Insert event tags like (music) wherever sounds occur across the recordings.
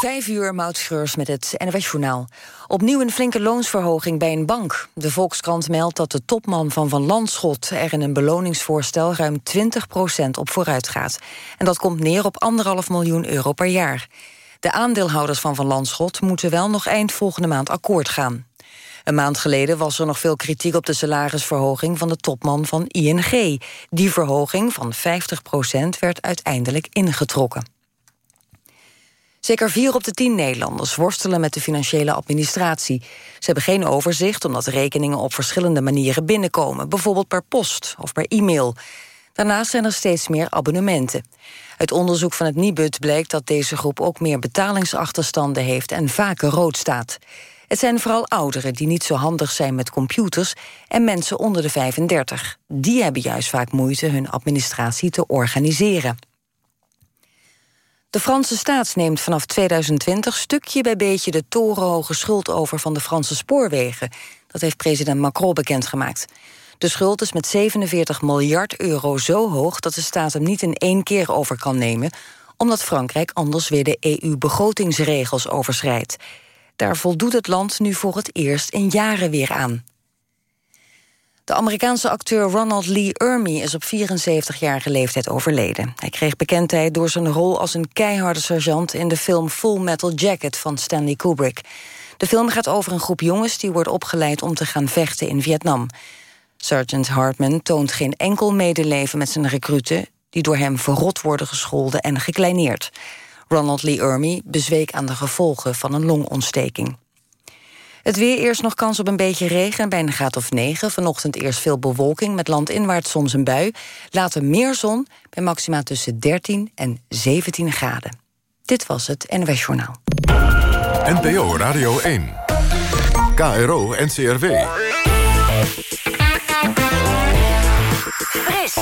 Vijf uur, Maud met het NWS Journaal. Opnieuw een flinke loonsverhoging bij een bank. De Volkskrant meldt dat de topman van Van Landschot... er in een beloningsvoorstel ruim 20% op vooruit gaat. En dat komt neer op anderhalf miljoen euro per jaar. De aandeelhouders van Van Landschot moeten wel nog eind volgende maand akkoord gaan. Een maand geleden was er nog veel kritiek op de salarisverhoging van de topman van ING. Die verhoging van 50% werd uiteindelijk ingetrokken. Zeker vier op de tien Nederlanders worstelen met de financiële administratie. Ze hebben geen overzicht omdat rekeningen op verschillende manieren binnenkomen, bijvoorbeeld per post of per e-mail. Daarnaast zijn er steeds meer abonnementen. Uit onderzoek van het Nibud blijkt dat deze groep ook meer betalingsachterstanden heeft en vaker rood staat. Het zijn vooral ouderen die niet zo handig zijn met computers en mensen onder de 35. Die hebben juist vaak moeite hun administratie te organiseren. De Franse staat neemt vanaf 2020 stukje bij beetje de torenhoge schuld over van de Franse spoorwegen. Dat heeft president Macron bekendgemaakt. De schuld is met 47 miljard euro zo hoog dat de staat hem niet in één keer over kan nemen, omdat Frankrijk anders weer de EU-begrotingsregels overschrijdt. Daar voldoet het land nu voor het eerst in jaren weer aan. De Amerikaanse acteur Ronald Lee Ermey is op 74-jarige leeftijd overleden. Hij kreeg bekendheid door zijn rol als een keiharde sergeant... in de film Full Metal Jacket van Stanley Kubrick. De film gaat over een groep jongens die wordt opgeleid... om te gaan vechten in Vietnam. Sergeant Hartman toont geen enkel medeleven met zijn recruten... die door hem verrot worden gescholden en gekleineerd. Ronald Lee Ermey bezweek aan de gevolgen van een longontsteking. Het weer eerst nog kans op een beetje regen bij een graad of 9. Vanochtend eerst veel bewolking met landinwaarts soms een bui. Later meer zon bij maxima tussen 13 en 17 graden. Dit was het NWS Journaal. NPO Radio 1. KRO NCRW. Fris.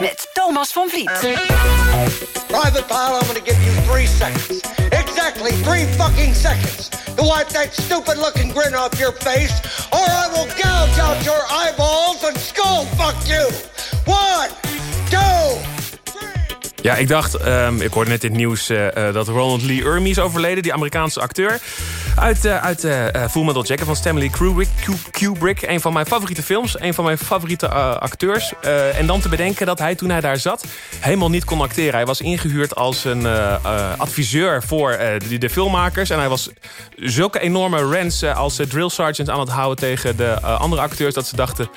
Met Thomas van Vliet. Private Pile, I'm gonna give you three seconds. Exactly three fucking seconds to wipe that stupid looking grin off your face, or I will gouge out your eyeballs and skull fuck you. One, two, Ja, ik dacht, um, ik hoorde net in het nieuws uh, dat Ronald Lee Ermey is overleden. Die Amerikaanse acteur. Uit, uh, uit Full Metal Jacket van Stanley Kubrick, Kubrick. Een van mijn favoriete films. Een van mijn favoriete acteurs. en dan te bedenken dat hij toen hij daar zat... helemaal niet kon acteren. Hij was ingehuurd als een adviseur voor de, de, filmmakers. En hij was zulke enorme rants als drill sergeant aan het houden... tegen de andere acteurs dat ze dachten...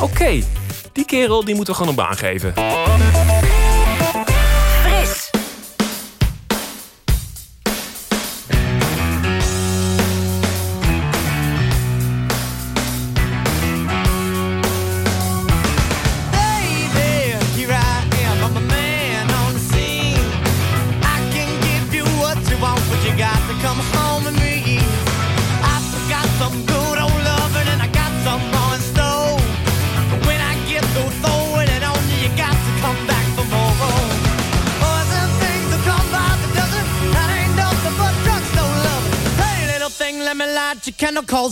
oké, die kerel die moeten we gewoon een baan geven.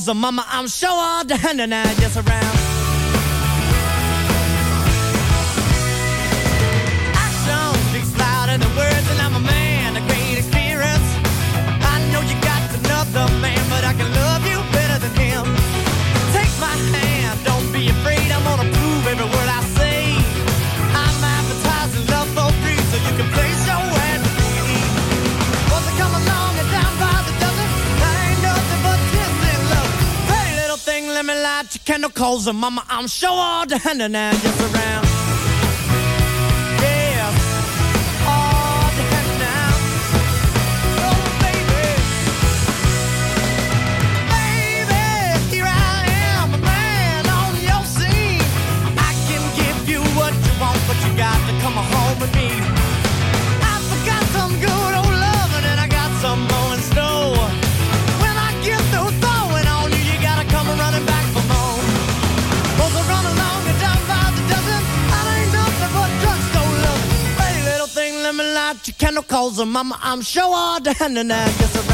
The mama, I'm sure all hand and I just around. Coals, and mama, I'm sure all the hand and just around. Candle, cause uh, mama, I'm sure all the hand and I just around.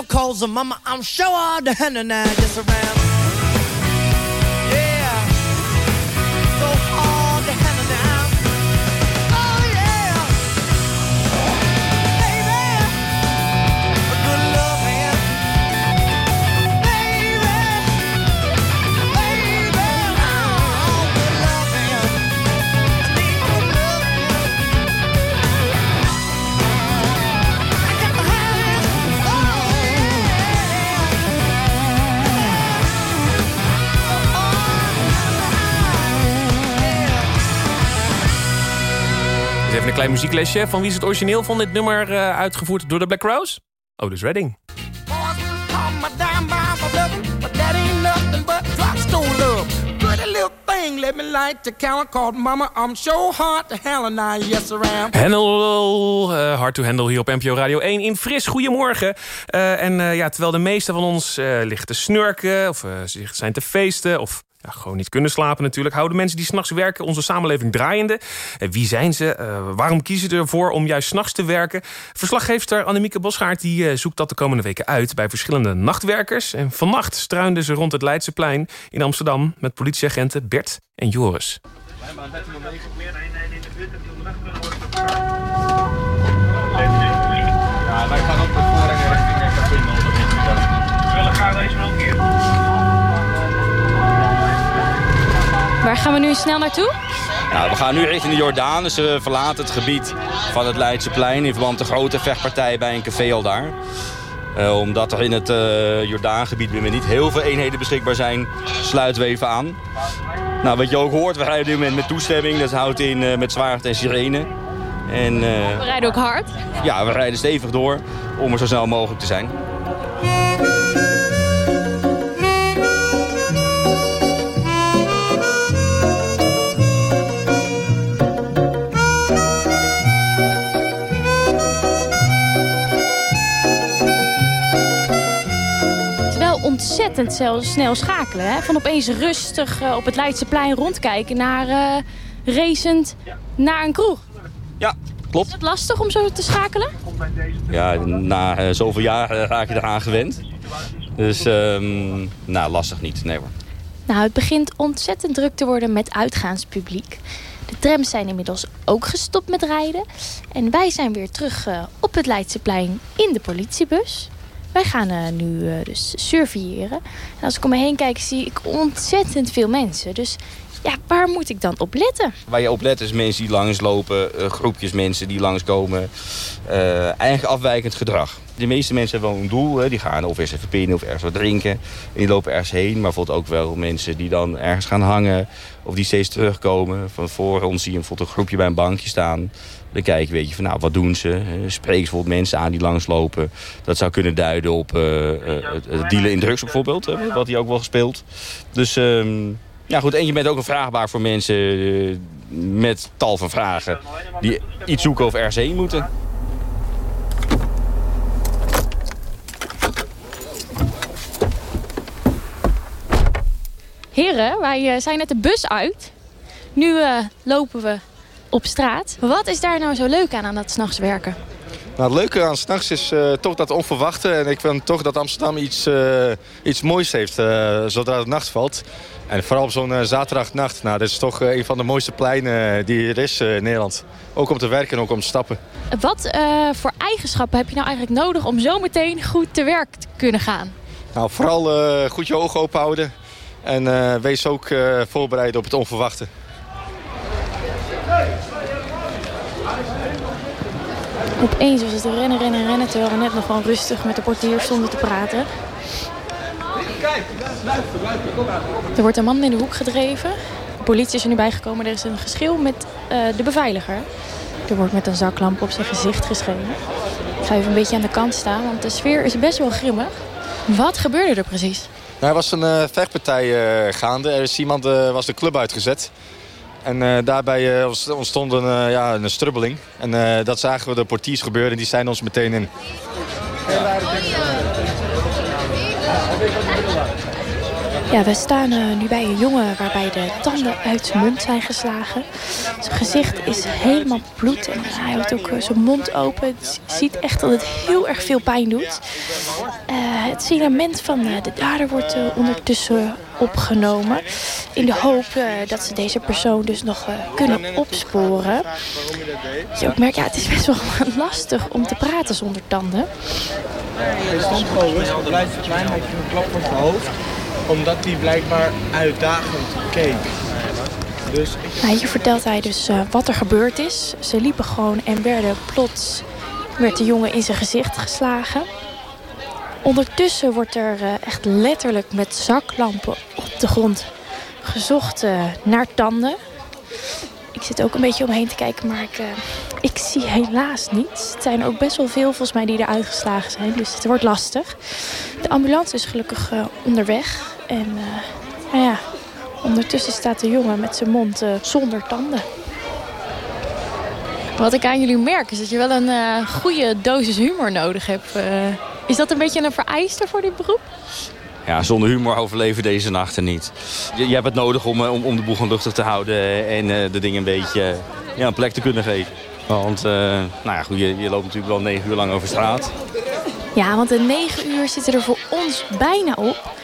Nano calls her mama. I'm sure all the henna I Yes, around. Klein muzieklesje. Van wie is het origineel van dit nummer eh, uitgevoerd door de Black Crowes? Otis Redding. Handle, eh, hard to handle hier op NPO Radio 1 in Fris. Goedemorgen. Eh, en eh, ja, terwijl de meesten van ons eh, liggen te snurken... of zich zijn te feesten... of ja, gewoon niet kunnen slapen natuurlijk... houden mensen die s'nachts werken onze samenleving draaiende. Eh, wie zijn ze? Eh, waarom kiezen ze ervoor om juist s'nachts te werken? Verslaggeefster Annemieke Bosgaard die, eh, zoekt dat de komende weken uit... bij verschillende nachtwerkers. En vannacht struinden ze rond het Leidseplein in Amsterdam... met politieagenten Bert en Joris. Ja, wij gaan ook voren en richting Café We willen graag Waar gaan we nu snel naartoe? Nou, we gaan nu richting de Jordaan, dus we verlaten het gebied van het Leidseplein... in verband met de grote vechtpartij bij een café al daar. Eh, omdat er in het eh, Jordaangebied weer niet heel veel eenheden beschikbaar zijn... sluiten we even aan. Nou, wat je ook hoort, we rijden dit moment met toestemming. Dat houdt in eh, met zwaard en sirene. En eh, We rijden ook hard. ja, we rijden stevig door om er zo snel mogelijk te zijn. Ontzettend snel schakelen. Hè? Van opeens rustig eh, op het Leidseplein rondkijken naar eh, racend naar een kroeg. Ja, klopt. Is het lastig om zo te schakelen? Ja, na eh, zoveel jaar raak je eraan gewend. Dus, ehm, nou, lastig niet. Nee hoor. Nou, het begint ontzettend druk te worden met uitgaanspubliek. De trams zijn inmiddels ook gestopt met rijden. En wij zijn weer terug op het Leidseplein in de politiebus. Wij gaan eh, nu eh, dus surveilleren. En als ik om me heen kijk, zie ik ontzettend veel mensen. Dus ja, waar moet ik dan op letten? Waar je op let is mensen die langslopen, eh, groepjes mensen die langskomen. eh eigen afwijkend gedrag. De meeste mensen hebben wel een doel. Hè. Die gaan of eens even pinnen of ergens wat drinken. En die lopen ergens heen. Maar bijvoorbeeld ook wel mensen die dan ergens gaan hangen. Of die steeds terugkomen. Van voor ons zie je een groepje bij een bankje staan. Dan kijk je, weet je, van nou, wat doen ze? Spreek bijvoorbeeld mensen aan die langslopen. Dat zou kunnen duiden op eh, eh, het dealen in drugs bijvoorbeeld. Wat hij ook wel gespeeld. Dus... ehm, ja goed, en je bent ook een vraagbaar voor mensen eh, met tal van vragen... die iets zoeken of ergens heen moeten. Heren, wij zijn net de bus uit. Nu lopen we op straat. Wat is daar nou zo leuk aan, aan dat s'nachts werken? Nou, het leuke aan s'nachts is eh, toch dat onverwachte. En ik vind toch dat Amsterdam iets, eh, iets moois heeft eh, zodra het nacht valt. En vooral op zo'n zaterdagnacht. Nou, dit is toch een van de mooiste pleinen die er is in Nederland. Ook om te werken en ook om te stappen. Wat voor eigenschappen heb je nou eigenlijk nodig om zo meteen goed te werk te kunnen gaan? Nou, vooral goed je ogen open houden. En wees ook voorbereid op het onverwachte. Opeens was het rennen, rennen, rennen... terwijl we net nog gewoon rustig met de portier stonden te praten. Er wordt een man in de hoek gedreven. De politie is er nu bijgekomen. Er is een geschil met eh, de beveiliger. Er wordt met een zaklamp op zijn gezicht geschenen. Ik ga even een beetje aan de kant staan, want de sfeer is best wel grimmig. Wat gebeurde er precies? Nou, er was een eh, vechtpartij eh, gaande. Er is iemand was de club uitgezet. En eh, daarbij eh, ontstond een, eh, ja, een strubbeling. En dat zagen we de portiers gebeuren. Die zijn ons meteen in. Ja, we staan eh, nu bij een jongen waarbij de tanden uit zijn mond zijn geslagen. Zijn gezicht is helemaal bloed en hij houdt ook eh, zijn mond open. Je ziet echt dat het heel erg veel pijn doet. Eh, het signalement van de dader wordt ondertussen opgenomen. In de hoop dat ze deze persoon dus nog kunnen opsporen. Je ook merkt, ja, het is best wel (laughs) lastig om te praten zonder tanden. Hij stond gewoon rustig, blijft een klein beetje een klap op zijn hoofd. Omdat hij blijkbaar uitdagend keek. Dus. Nou, hier vertelt hij dus eh, wat er gebeurd is. Ze liepen gewoon en werden plots werd de jongen in zijn gezicht geslagen. Ondertussen wordt er eh, echt letterlijk met zaklampen op de grond gezocht eh, naar tanden. Ik zit ook een beetje omheen te kijken, maar ik, ik zie helaas niets. Het zijn ook best wel veel volgens mij die er uitgeslagen zijn, dus het wordt lastig. De ambulance is gelukkig onderweg. En eh, nou ja, ondertussen staat de jongen met zijn mond eh, zonder tanden. Wat ik aan jullie merk is dat je wel een eh, goede dosis humor nodig hebt. Eh, is dat een beetje een vereiste voor dit beroep? Ja, zonder humor overleven deze nachten niet. Je, je hebt het nodig om, om, om de boel gewoon luchtig te houden en eh, de dingen een beetje ja, een plek te kunnen geven. Want eh, nou ja, goed, je, je loopt natuurlijk wel negen uur lang over straat. Ja, want de negen uur zitten er voor ons bijna op.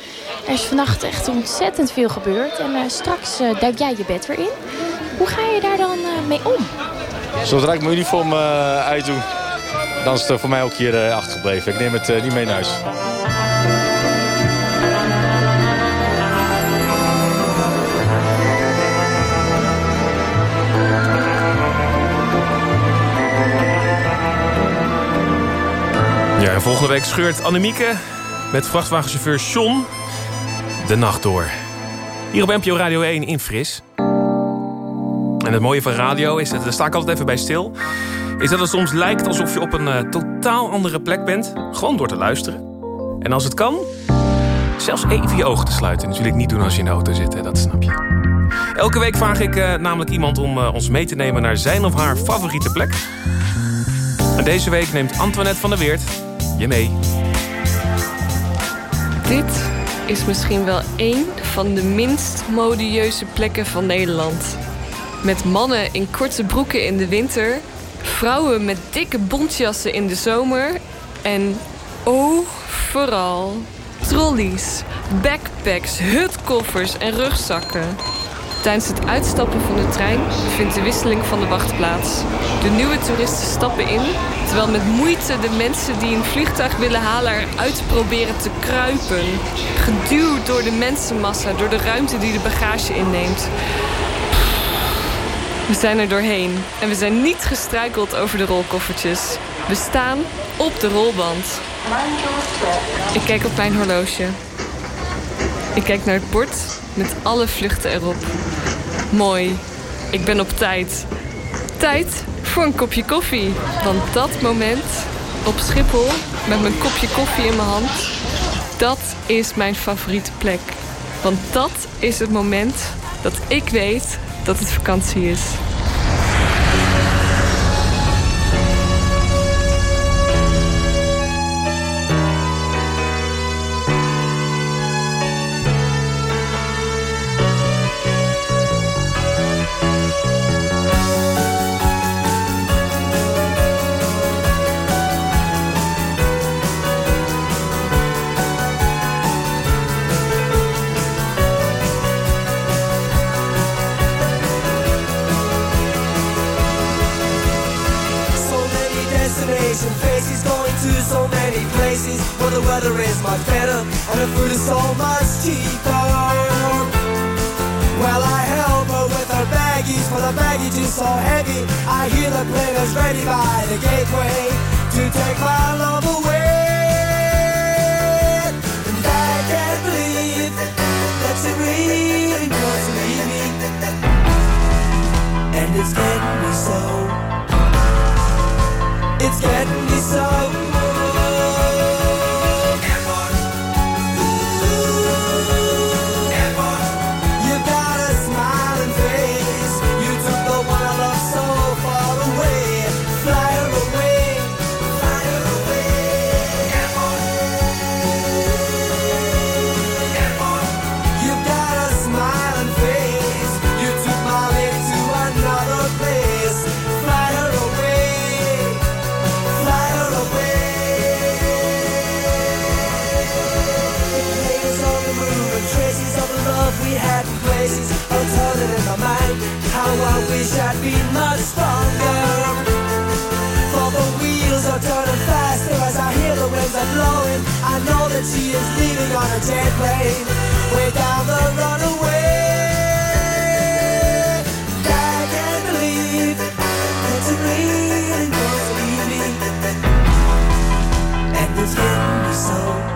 Er is vannacht echt ontzettend veel gebeurd. En eh, straks eh, duik jij je bed weer in. Hoe ga je daar dan eh, mee om? Zodra ik mijn uniform eh, uitdoe, dan is het voor mij ook hier eh, achtergebleven. Ik neem het eh, niet mee naar huis. Ja, en volgende week scheurt Annemieke met vrachtwagenchauffeur John de nacht door. Hier op NPO Radio 1 in Fris. En het mooie van radio is, daar sta ik altijd even bij stil... is dat het soms lijkt alsof je op een eh, totaal andere plek bent. Gewoon door te luisteren. En als het kan, zelfs even je ogen te sluiten. Natuurlijk niet doen als je in de auto zit, hè, dat snap je. Elke week vraag ik eh, namelijk iemand om eh, ons mee te nemen... naar zijn of haar favoriete plek. En deze week neemt Antoinette van der Weert je mee. Dit is misschien wel één van de minst modieuze plekken van Nederland. Met mannen in korte broeken in de winter, vrouwen met dikke bontjassen in de zomer en oh, vooral trolleys, backpacks, hutkoffers en rugzakken. Tijdens het uitstappen van de trein vindt de wisseling van de wacht plaats. De nieuwe toeristen stappen in, terwijl met moeite de mensen die een vliegtuig willen halen eruit proberen te kruipen. Geduwd door de mensenmassa, door de ruimte die de bagage inneemt. We zijn er doorheen en we zijn niet gestruikeld over de rolkoffertjes. We staan op de rolband. Ik kijk op mijn horloge. Ik kijk naar het bord met alle vluchten erop. Mooi. Ik ben op tijd. Tijd voor een kopje koffie. Want dat moment op Schiphol met mijn kopje koffie in mijn hand, dat is mijn favoriete plek. Want dat is het moment dat ik weet dat het vakantie is. She is leaving on a jet plane, way down the runaway. I can't believe really don't leave me, and it's getting me so.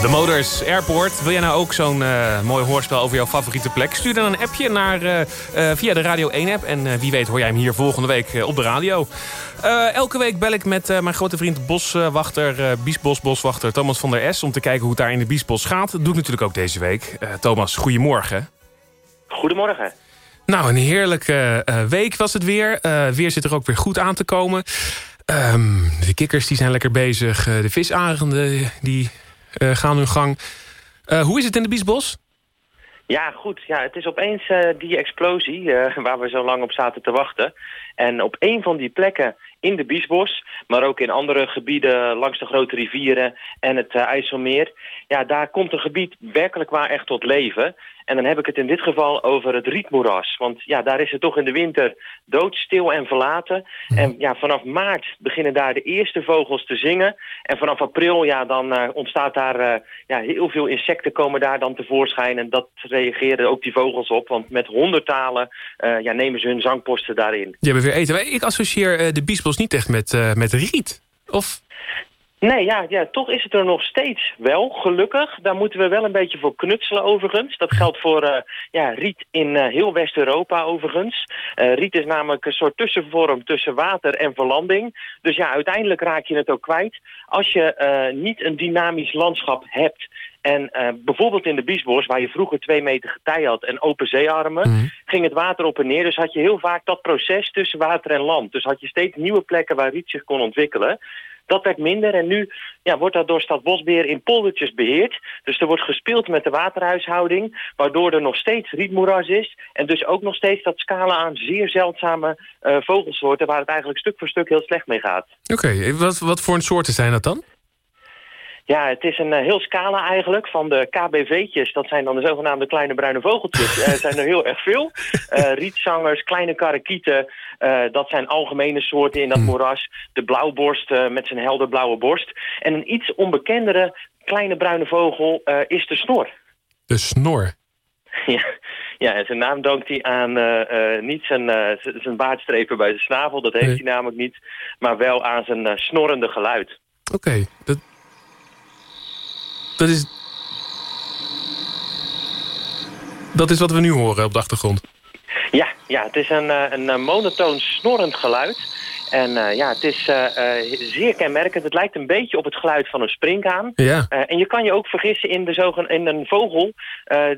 De Motors Airport. Wil jij nou ook zo'n eh, mooi hoorspel over jouw favoriete plek? Stuur dan een appje naar, eh, eh, via de Radio 1-app. En wie weet hoor jij hem hier volgende week op de radio. Elke week bel ik met mijn grote vriend boswachter, Biesbos boswachter Thomas van der S... om te kijken hoe het daar in de Biesbos gaat. Dat doe ik natuurlijk ook deze week. Thomas, goedemorgen. Goedemorgen. Nou, een heerlijke week was het weer. Weer zit er ook weer goed aan te komen. Ehm, de kikkers die zijn lekker bezig. De visarenden die gaan hun gang. Eh, hoe is het in de Biesbos? Ja, goed. Ja, het is opeens eh, die explosie eh, waar we zo lang op zaten te wachten. En op een van die plekken in de Biesbos, maar ook in andere gebieden langs de grote rivieren en het eh, IJsselmeer. Ja, daar komt een gebied werkelijk waar echt tot leven. En dan heb ik het in dit geval over het rietmoeras. Want ja, daar is het toch in de winter doodstil en verlaten. En ja, vanaf maart beginnen daar de eerste vogels te zingen. En vanaf april, ja, dan eh, ontstaat daar... eh, ja, heel veel insecten komen daar dan tevoorschijn. En dat reageren ook die vogels op. Want met honderdtalen eh, ja, nemen ze hun zangposten daarin. Je hebt weer eten. Ik associeer de Biesbos niet echt met, met riet. Of... Nee, ja, ja, toch is het er nog steeds wel, gelukkig. Daar moeten we wel een beetje voor knutselen overigens. Dat geldt voor eh, ja, riet in eh, heel West-Europa overigens. Eh, riet is namelijk een soort tussenvorm tussen water en verlanding. Dus ja, uiteindelijk raak je het ook kwijt. Als je niet een dynamisch landschap hebt... En bijvoorbeeld in de Biesbos, waar je vroeger twee meter getij had en open zeearmen, ging het water op en neer. Dus had je heel vaak dat proces tussen water en land. Dus had je steeds nieuwe plekken waar riet zich kon ontwikkelen. Dat werd minder en nu ja, wordt dat door Stad Bosbeheer in poldertjes beheerd. Dus er wordt gespeeld met de waterhuishouding, waardoor er nog steeds rietmoeras is. En dus ook nog steeds dat scala aan zeer zeldzame eh, vogelsoorten, waar het eigenlijk stuk voor stuk heel slecht mee gaat. Oké, wat, wat voor een soorten zijn dat dan? Ja, het is een eh, heel scala eigenlijk van de KBV'tjes. Dat zijn dan de zogenaamde kleine bruine vogeltjes. (laughs) Er zijn er heel erg veel. Eh, rietzangers, kleine karakieten. eh, dat zijn algemene soorten in dat moeras. De blauwborst eh, met zijn helder blauwe borst. En een iets onbekendere kleine bruine vogel is de snor. De snor. (laughs) Ja, ja, en zijn naam dankt hij aan niet zijn, zijn baardstrepen bij zijn snavel. Dat heeft Nee. hij namelijk niet. Maar wel aan zijn snorrende geluid. Oké, dat... Dat is... Dat is wat we nu horen op de achtergrond. Ja, ja het is een, eh, een eh, monotoon snorrend geluid. En eh, ja, het is zeer kenmerkend. Het lijkt een beetje op het geluid van een springhaan. Ja. En je kan je ook vergissen in, de zogen in een vogel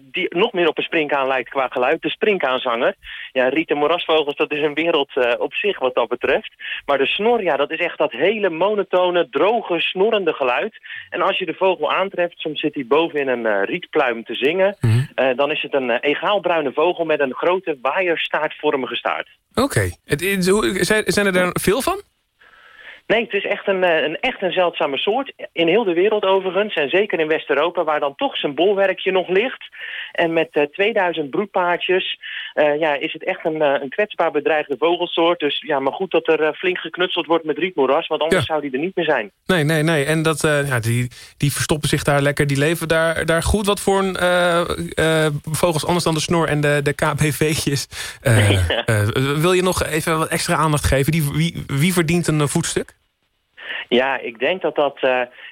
die nog meer op een springhaan lijkt qua geluid. De springhaanzanger. Ja, riet en moerasvogels, dat is een wereld op zich wat dat betreft. Maar de snor, ja, dat is echt dat hele monotone, droge, snorrende geluid. En als je de vogel aantreft, soms zit hij boven in een rietpluim te zingen. eh, dan is het een egaalbruine vogel met een grote waaierstaartvormige staart. Oké. Zijn zijn er daar veel van? Nee, het is echt een, eh, een, echt een zeldzame soort. In heel de wereld overigens. En zeker in West-Europa, waar dan toch zijn bolwerkje nog ligt. En met eh, 2000 broedpaardjes eh, ja, is het echt een, eh, een kwetsbaar bedreigde vogelsoort. Dus ja, maar goed dat er eh, flink geknutseld wordt met rietmoeras. Want anders zou die er niet meer zijn. Nee, nee, nee. En dat, eh, ja, die, die verstoppen zich daar lekker. Die leven daar, daar goed. Wat voor een, eh, eh, vogels anders dan de snor en de, de KBV'tjes. Eh, (laughs) eh, wil je nog even wat extra aandacht geven? Die, wie, wie verdient een eh, voetstuk? Ja, ik denk dat dat eh,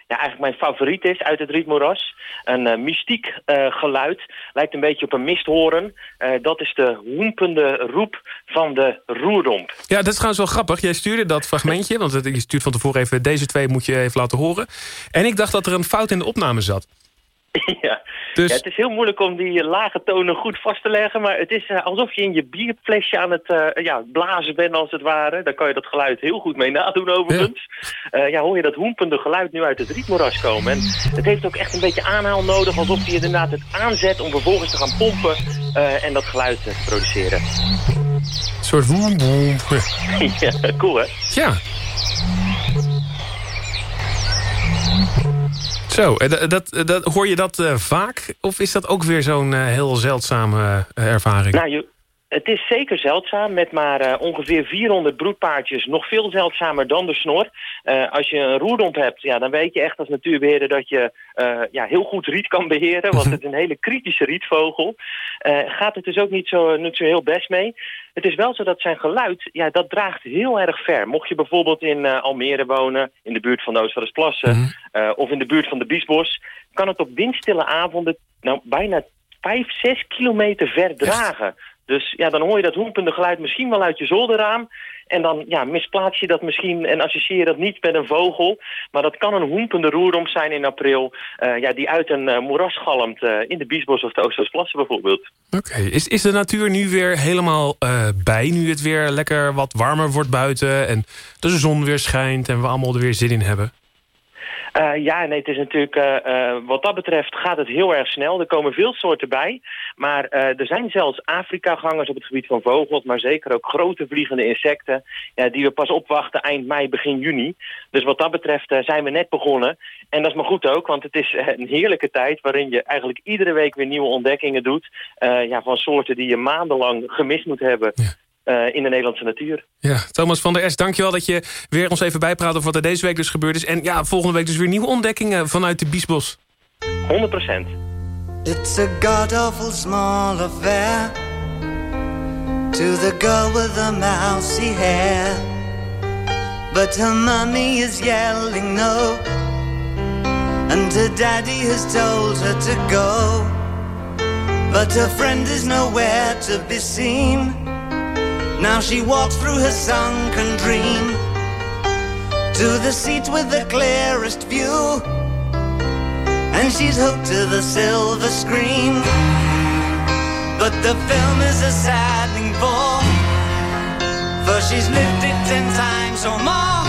ja, eigenlijk mijn favoriet is uit het rietmoeras. Een eh, mystiek eh, geluid. Lijkt een beetje op een misthoorn. Dat is de hoempende roep van de roerdomp. Ja, dat is trouwens wel grappig. Jij stuurde dat fragmentje. Want je stuurt van tevoren even... deze twee moet je even laten horen. En ik dacht dat er een fout in de opname zat. (laughs) ja. Dus- ja, het is heel moeilijk om die lage tonen goed vast te leggen. Maar het is eh, alsof je in je bierflesje aan het eh, ja, blazen bent als het ware. Daar kan je dat geluid heel goed mee nadoen overigens. Ja, ja hoor je dat hoempende geluid nu uit het rietmoeras komen. En het heeft ook echt een beetje aanhaal nodig. Alsof je inderdaad het aanzet om vervolgens te gaan pompen. eh, en dat geluid eh, te produceren. Een soort woem, woem. (laughs) ja, cool hè? Ja. Zo, eh, dat, dat, dat, hoor je dat eh, vaak? Of is dat ook weer zo'n eh, heel zeldzame eh, ervaring? Nou, het is zeker zeldzaam, met maar eh, ongeveer 400 broedpaardjes. Nog veel zeldzamer dan de snor. Eh, als je een roerdomp hebt, ja, dan weet je echt als natuurbeheerder... dat je eh, ja, heel goed riet kan beheren, want het is een hele kritische rietvogel. Gaat het dus ook niet zo, niet zo heel best mee. Het is wel zo dat zijn geluid, ja, dat draagt heel erg ver. Mocht je bijvoorbeeld in Almere wonen, in de buurt van de Oostvaardersplassen... eh, of in de buurt van de Biesbos... kan het op windstille avonden nou, bijna 5, 6 kilometer ver dragen. Dus ja, dan hoor je dat hoempende geluid misschien wel uit je zolderraam. En dan ja, misplaats je dat misschien en associeer je dat niet met een vogel. Maar dat kan een hoempende roerdomp zijn in april... eh, ja, die uit een eh, moeras galmt eh, in de Biesbos of de Oosterplassen bijvoorbeeld. Oké, is, is de natuur nu weer helemaal bij? Nu het weer lekker wat warmer wordt buiten... en de zon weer schijnt en we allemaal er weer zin in hebben? Eh, ja, nee, het is natuurlijk, eh, eh, wat dat betreft gaat het heel erg snel. Er komen veel soorten bij. Maar er zijn zelfs Afrika-gangers op het gebied van vogels, maar zeker ook grote vliegende insecten, ja, die we pas opwachten eind mei, begin juni. Dus wat dat betreft zijn we net begonnen. En dat is maar goed ook, want het is een heerlijke tijd waarin je eigenlijk iedere week weer nieuwe ontdekkingen doet. ja, van soorten die je maandenlang gemist moet hebben. Eh, in de Nederlandse natuur. Ja, Thomas van der Es, dankjewel dat je weer ons even bijpraat... over wat er deze week dus gebeurd is. En ja, volgende week dus weer nieuwe ontdekkingen vanuit de Biesbos. 100 procent. It's a god awful small affair to the girl with the mousy hair. But her mommy is yelling no, and her daddy has told her to go. But her friend is nowhere to be seen. Now she walks through her sunken dream to the seat with the clearest view and she's hooked to the silver screen. But the film is a saddening bore, for she's lived it ten times or more.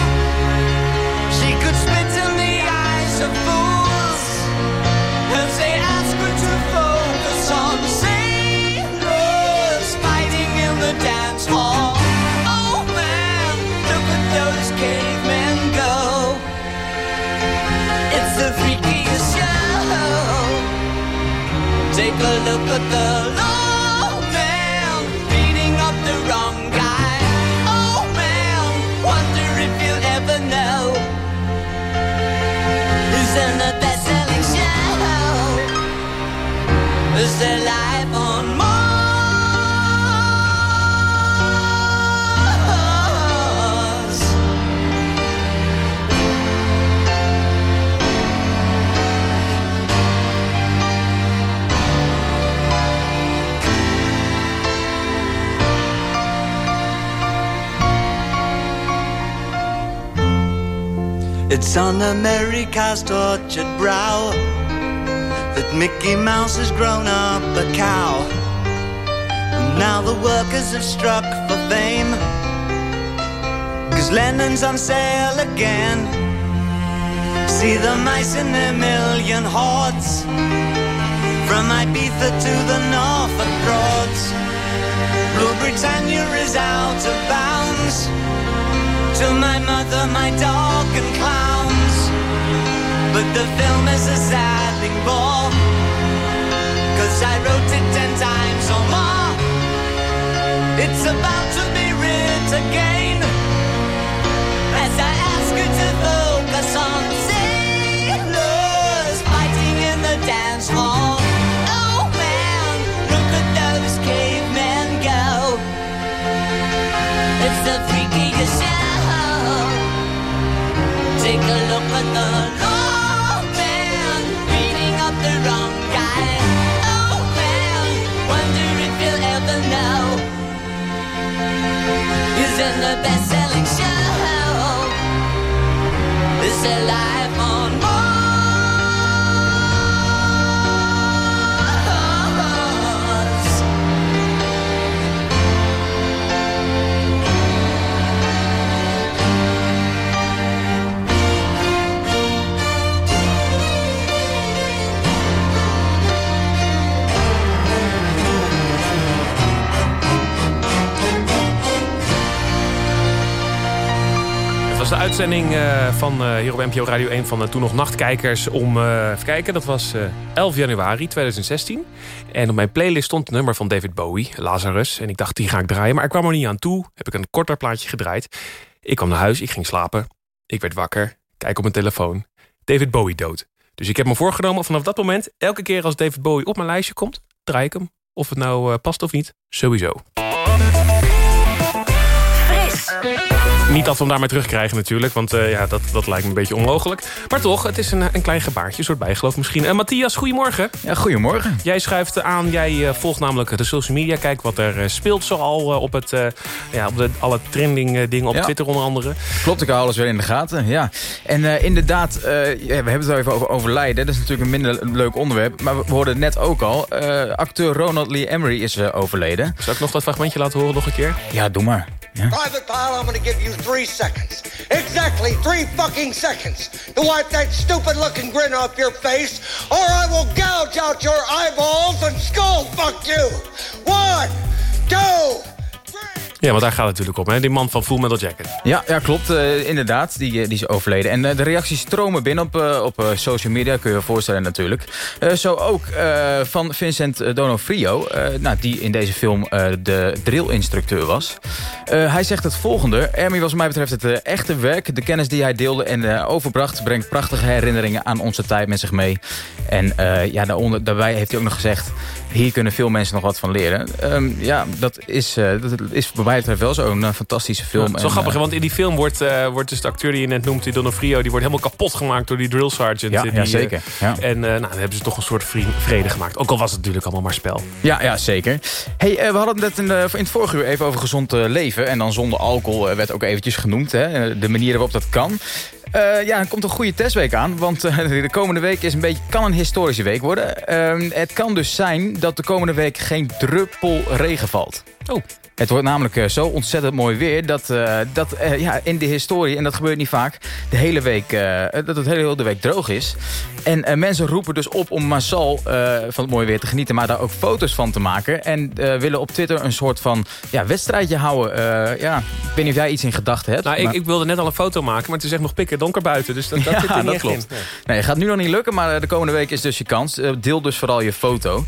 The It's on America's tortured brow that Mickey Mouse has grown up a cow. And now the workers have struck for fame. Cause Lennon's on sale again. See the mice in their million hordes. From Ibiza to the Norfolk Broads. Blue Britannia is out of bounds. To my mother, my dog, and clowns. But the film is a sad thing more. Cause I wrote it ten times or more. It's about to be writ again. As I ask you to focus on sailors fighting in the dance hall. Oh man, look at those cavemen go. It's the De uitzending eh, van eh, hier op NPO Radio 1 van eh, Toen nog Nachtkijkers om, eh, even kijken, dat was eh 11 januari 2016. En op mijn playlist stond het nummer van David Bowie, Lazarus. En ik dacht, die ga ik draaien, maar ik kwam er niet aan toe. Heb ik een korter plaatje gedraaid. Ik kwam naar huis, ik ging slapen. Ik werd wakker, kijk op mijn telefoon. David Bowie dood. Dus ik heb me voorgenomen vanaf dat moment, elke keer als David Bowie op mijn lijstje komt, draai ik hem. Of het nou eh, past of niet, sowieso. Niet dat we hem daarmee terugkrijgen natuurlijk, want eh, ja, dat, dat lijkt me een beetje onmogelijk. Maar toch, het is een, een klein gebaartje, een soort bijgeloof misschien. En Matthias, goedemorgen. Ja, goedemorgen. Jij schuift aan, jij eh, volgt namelijk de social media. Kijk wat er eh, speelt zoal eh, op, het, eh, ja, op de, alle trending eh, dingen op Ja. Twitter onder andere. Klopt, ik hou alles weer in de gaten. Ja. En eh, inderdaad, eh, ja, we hebben het wel even over overlijden. Dat is natuurlijk een minder leuk onderwerp. Maar we hoorden het net ook al. eh, acteur Ronald Lee Emery is eh, overleden. Zal ik nog dat fragmentje laten horen nog een keer? Ja, doe maar. Private Pile, I'm gonna give you three seconds. Exactly three fucking seconds to wipe that stupid looking grin off your face, or I will gouge out your eyeballs and skull fuck you. One, two, Ja, want daar gaat het natuurlijk om, hè? Die man van Full Metal Jacket. Ja, ja klopt. eh, inderdaad, die, eh, die is overleden. En eh, de reacties stromen binnen op, op social media, kun je je voorstellen natuurlijk. Zo ook van Vincent Donofrio, nou, die in deze film de drillinstructeur was. Hij zegt het volgende. Ermi was wat mij betreft het echte werk. De kennis die hij deelde en overbracht... brengt prachtige herinneringen aan onze tijd met zich mee. En ja, daaronder, daarbij heeft hij ook nog gezegd... hier kunnen veel mensen nog wat van leren. Ehm, ja, dat is, eh, dat is bij mij betreft wel zo'n eh, fantastische film. Ja, zo En, grappig, eh, want in die film wordt, wordt dus de acteur die je net noemt, die Donofrio, die wordt helemaal kapot gemaakt door die drill sergeant. Ja, Die, ja, zeker. Ja. En nou, dan hebben ze toch een soort vrede gemaakt. Ook al was het natuurlijk allemaal maar spel. Ja, ja zeker. Hey, we hadden het net in, in het vorige uur even over gezond leven. En dan zonder alcohol werd ook eventjes genoemd. Hè? De manieren waarop dat kan. Eh, ja, er komt een goede testweek aan. Want eh, de komende week is een beetje, kan een historische week worden. Ehm, het kan dus zijn dat de komende week geen druppel regen valt. Oh. Het wordt namelijk eh, zo ontzettend mooi weer... dat, eh, dat eh, ja, in de historie, en dat gebeurt niet vaak... de hele week, dat het hele, hele week droog is. En mensen roepen dus op om massaal van het mooie weer te genieten... maar daar ook foto's van te maken. En willen op Twitter een soort van ja, wedstrijdje houden. Ja, ik weet niet of jij iets in gedachten hebt. Nou, ik, maar- ik wilde net al een foto maken, maar het is echt nog pikken donker buiten. Dus dat, dat (laughs) zit er niet dat klopt. in. Nee. Gaat nu nog niet lukken, maar de komende week is dus je kans. Deel dus vooral je foto.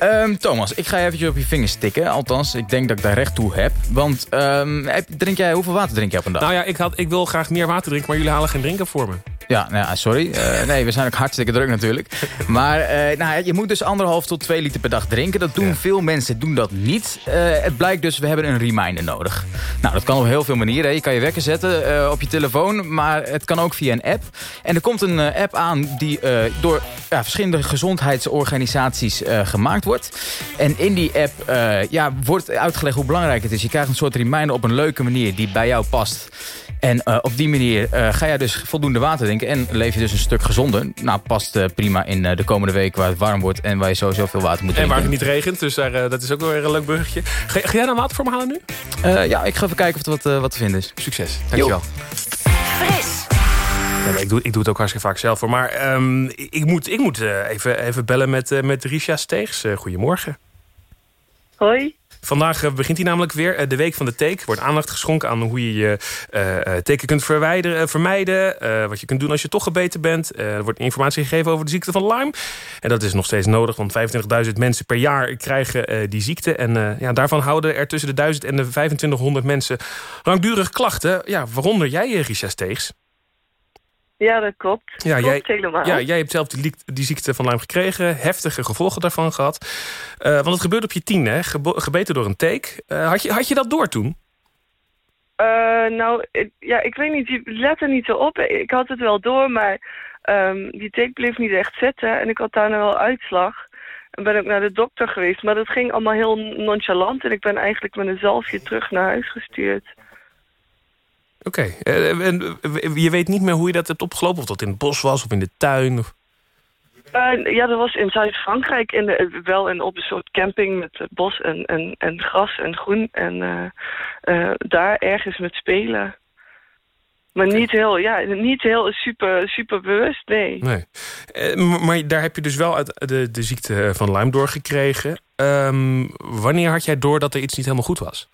Ehm, Thomas, ik ga je eventjes op je vingers stikken. Althans, ik denk dat ik daar recht toe heb. Want ehm, drink jij, hoeveel water drink je op een dag? Nou ja, ik, had, ik wil graag meer water drinken, maar jullie halen geen drinken voor me. Ja, nou ja, sorry. Eh, nee, we zijn ook hartstikke druk natuurlijk. Maar eh, nou, je moet dus anderhalf tot twee liter per dag drinken. Dat doen veel mensen, doen dat niet. Eh, het blijkt dus, we hebben een reminder nodig. Nou, dat kan op heel veel manieren. Je kan je wekker zetten op je telefoon, maar het kan ook via een app. En er komt een app aan die door ja, verschillende gezondheidsorganisaties gemaakt wordt. En in die app ja, wordt uitgelegd hoe belangrijk het is. Je krijgt een soort reminder op een leuke manier die bij jou past. En op die manier ga jij dus voldoende water drinken en leef je dus een stuk gezonder. Nou, past uh, prima in de komende week waar het warm wordt en waar je sowieso veel water moet drinken. En waar het niet regent, dus daar, dat is ook wel weer een leuk bruggetje. Ga, ga jij dan water voor me halen nu? ja, ik ga even kijken of er wat, wat te vinden is. Succes, dankjewel. Fris. Ja, ik, doe, ik doe het ook hartstikke vaak zelf voor. Maar um, ik moet, ik moet even, even bellen met, met Risha Steegs. goedemorgen. Hoi. Vandaag begint hij namelijk weer. De week van de teken. wordt aandacht geschonken aan hoe je je uh, teken kunt verwijderen, vermijden. Wat je kunt doen als je toch gebeten bent. er wordt informatie gegeven over de ziekte van Lyme. En dat is nog steeds nodig, want 25.000 mensen per jaar krijgen die ziekte. En ja, daarvan houden er tussen de 1000 en de 2500 mensen langdurig klachten. Ja, waaronder jij, Richard Steegs. Ja, dat klopt. Ja, klopt jij, helemaal. Ja, jij hebt zelf die, die ziekte van Lyme gekregen. Heftige gevolgen daarvan gehad. Uh, want het gebeurde op je tien, hè? gebeten door een teek. Uh, had, je, had je dat door toen? Uh, nou, ik, ja, ik weet niet. Je let er niet zo op. Ik had het wel door, maar um, die teek bleef niet echt zitten. En ik had daarna wel uitslag. En ben ook naar de dokter geweest. Maar dat ging allemaal heel nonchalant. En ik ben eigenlijk met een zalfje terug naar huis gestuurd. Oké. Okay. en je weet niet meer hoe je dat hebt opgelopen? Of dat in het bos was of in de tuin? Of... Uh, ja, dat was in Zuid-Frankrijk. Wel in, op een soort camping met bos en, en, en gras en groen. En uh, uh, daar ergens met spelen. Maar okay. niet heel, ja, niet heel super, super bewust, nee. nee. maar daar heb je dus wel uit de, de ziekte van Lyme doorgekregen. Um, wanneer had jij door dat er iets niet helemaal goed was?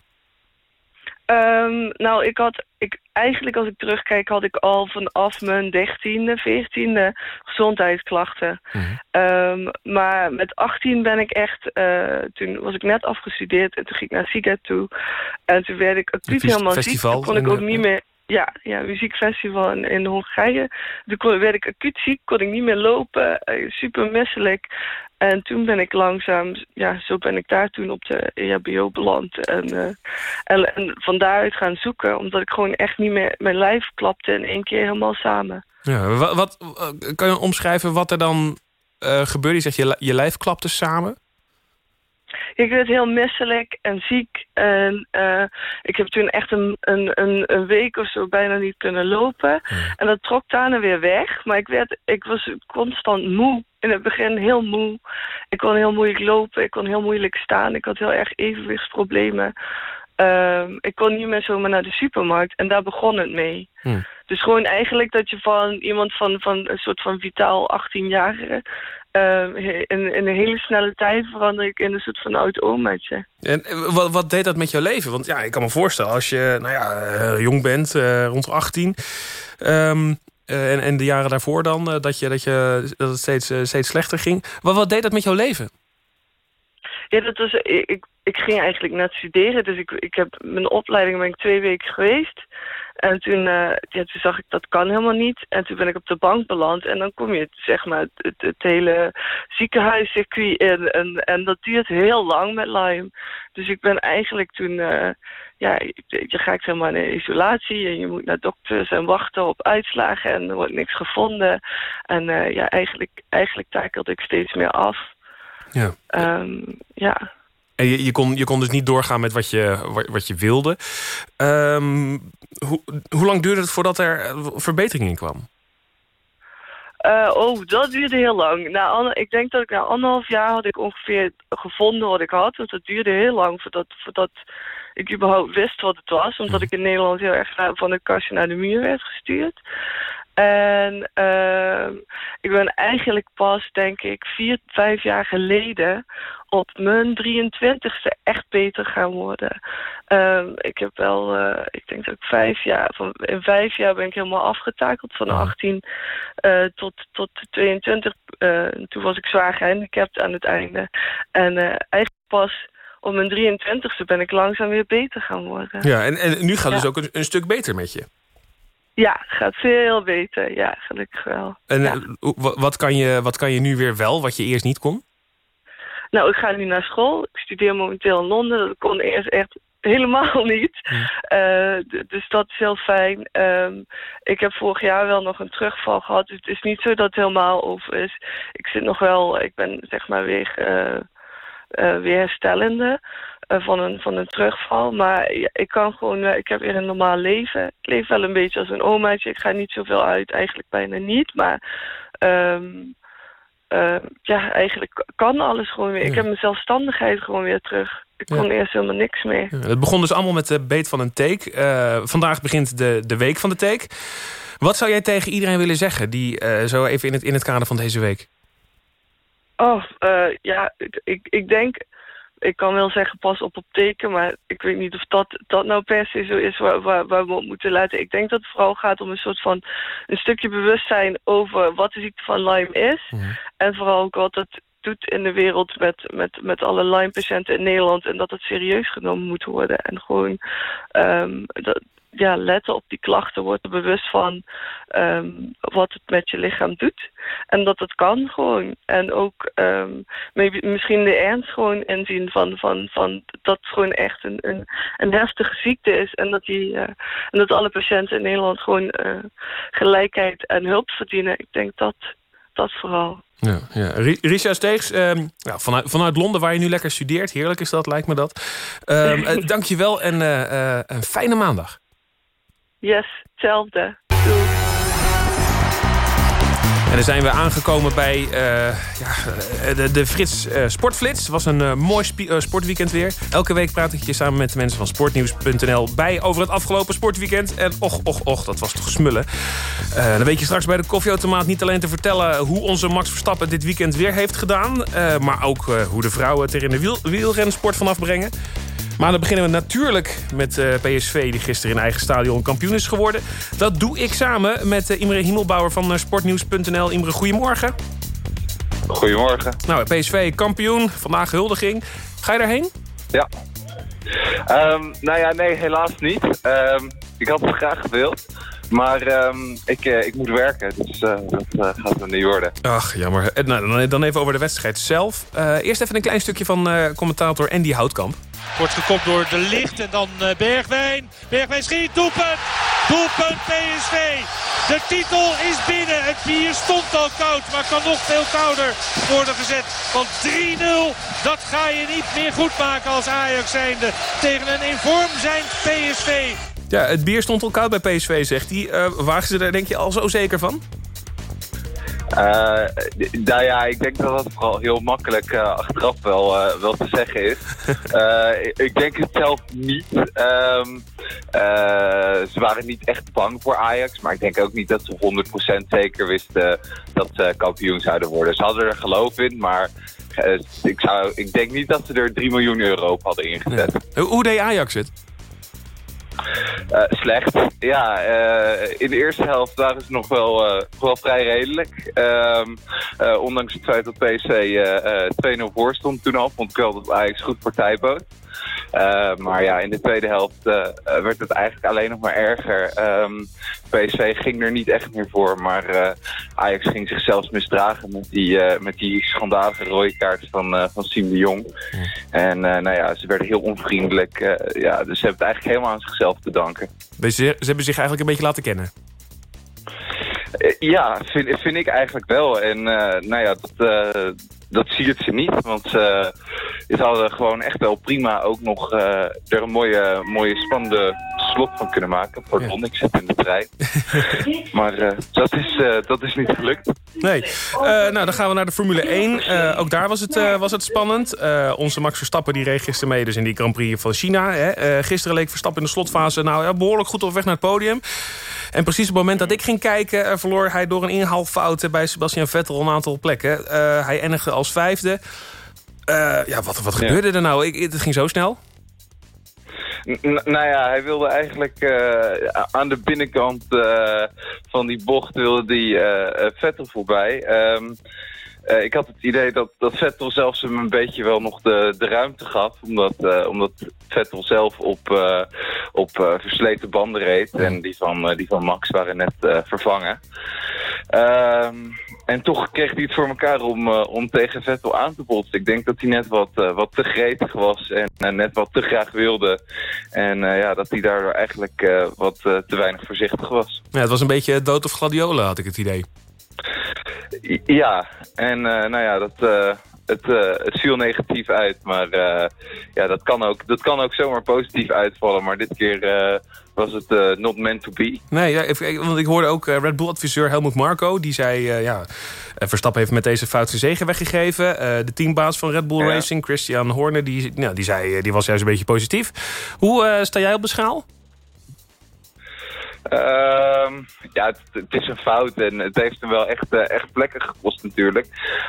Um, nou, ik had, ik, eigenlijk als ik terugkijk, had ik al vanaf mijn dertiende, veertiende gezondheidsklachten. Mm -hmm. um, maar met 18 ben ik echt, uh, toen was ik net afgestudeerd en toen ging ik naar SIGA toe. En toen werd ik acuut helemaal ziek. Toen kon ik ook niet meer, ja, ja muziekfestival in, in Hongarije. Toen werd ik acuut ziek, kon ik niet meer lopen, uh, super misselijk. En toen ben ik langzaam, ja, zo ben ik daar toen op de EHBO beland. En, uh, en, en van daaruit gaan zoeken, omdat ik gewoon echt niet meer, mijn lijf klapte in één keer helemaal samen. Ja, wat, wat kan je omschrijven wat er dan gebeurde? Je zegt, je, je lijf klapte samen? Ik werd heel misselijk en ziek. En uh, ik heb toen echt een, een, een, week of zo bijna niet kunnen lopen. En dat trok daarna weer weg. Maar ik, werd, ik was constant moe. In het begin heel moe. Ik kon heel moeilijk lopen. Ik kon heel moeilijk staan. Ik had heel erg evenwichtsproblemen. Uh, ik kon niet meer zomaar naar de supermarkt. En daar begon het mee. Hm. Dus gewoon eigenlijk dat je van iemand van, van een soort van vitaal 18-jarige... In, in, een hele snelle tijd verander ik in een soort van oud omaatje. En wat, wat, deed dat met jouw leven? Want ja, ik kan me voorstellen, als je nou ja, uh, jong bent, uh, rond 18... Um, en, en, de jaren daarvoor dan, dat, je, dat, je, dat het steeds, steeds slechter ging. Wat, wat deed dat met jouw leven? Ja, dat was, ik, ik ging eigenlijk net studeren. Dus ik, ik heb mijn opleiding ben ik twee weken geweest. En toen, uh, ja, toen zag ik dat kan helemaal niet. En toen ben ik op de bank beland. En dan kom je zeg maar, het, het, hele ziekenhuiscircuit in. En, en dat duurt heel lang met Lyme. Dus ik ben eigenlijk toen... Uh, ja, je gaat helemaal in isolatie. En je moet naar dokters en wachten op uitslagen. En er wordt niks gevonden. En uh, ja, eigenlijk, eigenlijk takelde ik steeds meer af. Ja. Um, ja. En je, je, kon, je kon dus niet doorgaan met wat je, wat, wat je wilde. Um, hoe, hoe lang duurde het voordat er verbetering in kwam? Uh, oh, dat duurde heel lang. Na, ik denk dat ik na anderhalf jaar had ik ongeveer gevonden wat ik had. Want dat duurde heel lang voordat, voordat ik überhaupt wist wat het was. Omdat ik in Nederland heel erg van de kastje naar de muur werd gestuurd. En uh, ik ben eigenlijk pas, denk ik, vier, vijf jaar geleden op mijn 23ste echt beter gaan worden. Um, ik heb wel, uh, ik denk dat ik vijf jaar, van, in vijf jaar ben ik helemaal afgetakeld. Van 18 uh, tot, tot 22. Uh, toen was ik zwaar gehandicapt aan het einde. En eigenlijk pas op mijn 23ste ben ik langzaam weer beter gaan worden. Ja, en, en nu gaat het ja. dus ook een, een stuk beter met je. Ja, gaat veel beter. Ja, gelukkig wel. En ja. wat, kan je, wat kan je nu weer wel, wat je eerst niet kon? Nou, ik ga nu naar school. Ik studeer momenteel in Londen. Dat kon eerst echt helemaal (laughs) niet. Eh, d- dus dat is heel fijn. Ehm, ik heb vorig jaar wel nog een terugval gehad. Dus het is niet zo dat het helemaal over is. Ik zit nog wel, ik ben zeg maar weer, eh, eh, weer herstellende eh, van, een, van een terugval. Maar ik kan gewoon, eh, ik heb weer een normaal leven. Ik leef wel een beetje als een omaatje. Ik ga niet zoveel uit, eigenlijk bijna niet. Maar ehm, eh, ja, eigenlijk kan alles gewoon weer. Ik heb mijn zelfstandigheid gewoon weer terug. Ik kon eerst helemaal niks meer. Ja, Het begon dus allemaal met de beet van een take. Eh, vandaag begint de, de week van de take. Wat zou jij tegen iedereen willen zeggen... die eh, zo even in het, in het kader van deze week... Oh, eh, ja, ik, ik, ik denk... Ik kan wel zeggen pas op op teken, maar ik weet niet of dat, dat nou per se zo is waar, waar, waar we op moeten letten. Ik denk dat het vooral gaat om een soort van een stukje bewustzijn over wat de ziekte van Lyme is. En vooral ook wat het doet in de wereld met, met, met alle Lyme-patiënten in Nederland. En dat het serieus genomen moet worden. En gewoon ehm, ja, letten op die klachten, word er bewust van ehm, wat het met je lichaam doet. En dat het kan gewoon. En ook ehm, maybe, misschien de ernst gewoon inzien van, van, van dat het gewoon echt een, een, een heftige ziekte is. En dat, die, eh, en dat alle patiënten in Nederland gewoon eh, gelijkheid en hulp verdienen. Ik denk dat dat vooral. Ja, ja. Ri- Richard Steegs, ehm, ja, vanuit, vanuit Londen waar je nu lekker studeert. Heerlijk is dat, lijkt me dat. Ehm eh, (laughs) Dank je wel en eh, eh, een fijne maandag. Yes, hetzelfde. En dan zijn we aangekomen bij eh, ja, de, de Frits eh, Sportflits. Het was een eh, mooi sportweekend weer. Elke week praat ik je samen met de mensen van sportnieuws.nl bij over het afgelopen sportweekend. En och, och, och, dat was toch smullen. Dan weet je straks bij de koffieautomaat niet alleen te vertellen hoe onze Max Verstappen dit weekend weer heeft gedaan. maar ook hoe de vrouwen het er in de wiel, wielrensport vanaf brengen. Maar dan beginnen we natuurlijk met eh, PSV, die gisteren in eigen stadion kampioen is geworden. Dat doe ik samen met eh, Imre Himmelbouwer van eh, sportnieuws.nl. Imre, goedemorgen. Goedemorgen. Nou, PSV kampioen, vandaag huldiging. Ga je daarheen? Ja. Ehm, nou ja, nee, helaas niet. Ehm, ik had het graag gewild. Maar ehm, ik, eh, ik moet werken, dus eh, dat eh, gaat er niet worden. Ach, jammer. Nou, dan- dan even over de wedstrijd zelf. Eh, eerst even een klein stukje van eh, commentator Andy Houtkamp. Wordt gekopt door De Licht en dan Bergwijn. Bergwijn schiet, doelpunt! Doelpunt PSV! De titel is binnen. Het bier stond al koud, maar kan nog veel kouder worden gezet. Want 3-0, dat ga je niet meer goed maken als Ajax zijnde. Tegen een in vorm zijn PSV. Ja, het bier stond al koud bij PSV, zegt hij. Eh wagen ze daar denk je al zo zeker van? Eh, nou ja, ik denk dat dat vooral heel makkelijk eh, achteraf wel, wel te zeggen is. (laughs) Ik- denk het zelf niet. Ehm, eh, ze waren niet echt bang voor Ajax, maar ik denk ook niet dat ze 100% zeker wisten dat ze kampioen zouden worden. Ze hadden er geloof in, maar ik, zou, ik denk niet dat ze er 3 miljoen euro op hadden ingezet. Hoe, hoe deed Ajax het? Eh, slecht. Ja, eh, in de eerste helft waren ze nog wel, eh, wel vrij redelijk. Ehm, eh, ondanks het feit dat eh, 2-0 voor stond toen al, vond ik wel dat Ajax goed partij bood. Eh, maar ja, in de tweede helft eh, eh, werd het eigenlijk alleen nog maar erger. Ehm, PSV ging er niet echt meer voor, maar Ajax ging zich zelfs misdragen met die, met die schandalige rode kaart van, van Siem de Jong. En nou ja, ze werden heel onvriendelijk. ja, dus ze hebben het eigenlijk helemaal aan zichzelf te danken. Ze, ze hebben zich eigenlijk een beetje laten kennen. Ja, vind, vind ik eigenlijk wel. En eh, nou ja, dat, dat siert ze niet. Want ze, ze hadden gewoon echt wel prima ook nog eh, er een mooie, mooie spannende slot van kunnen maken. Pardon, ik zit in de trein. (laughs) maar eh, dat, is, eh, dat is niet gelukt. Nee. Eh, nou, dan gaan we naar de Formule 1. Eh, ook daar was het, eh, was het spannend. Eh, onze Max Verstappen die reed gisteren mee dus in die Grand Prix van China. Hè. Eh, gisteren leek Verstappen in de slotfase nou, ja, behoorlijk goed op weg naar het podium. En precies op het moment dat ik ging kijken... eh, verloor hij door een inhaalfout bij Sebastian Vettel een aantal plekken. Eh, hij eindigde als vijfde. Eh, ja, wat, wat gebeurde er nou? Ik, het ging zo snel. N- nou ja, hij wilde eigenlijk eh, aan de binnenkant eh, van die bocht wilde die, Vettel voorbij. Ehm, eh, ik had het idee dat, dat Vettel zelfs hem een beetje wel nog de, de ruimte gaf. Omdat, eh, omdat Vettel zelf op, eh, op versleten banden reed. En die van, die van Max waren net vervangen. Ehm, en toch kreeg hij het voor elkaar om, om tegen Vettel aan te botsen. Ik denk dat hij net wat, wat te gretig was en net wat te graag wilde. En ja, dat hij daardoor eigenlijk wat te weinig voorzichtig was. Ja, het was een beetje dood of gladiolen, had ik het idee. Ja, en eh, nou ja, dat, eh, het, eh, het viel negatief uit. Maar ja, dat kan, ook, dat kan ook zomaar positief uitvallen. Maar dit keer was het not meant to be. Nee, ja, even want ik hoorde ook Red Bull-adviseur Helmut Marco. Die zei, ja, Verstappen heeft met deze fout zijn zegen weggegeven. De teambaas van Red Bull Ja. Racing, Christian Horner, die, nou, die, zei, die was juist een beetje positief. Hoe sta jij op de schaal? Ehm, ja, het, het is een fout en het heeft hem wel echt, eh, echt plekken gekost natuurlijk.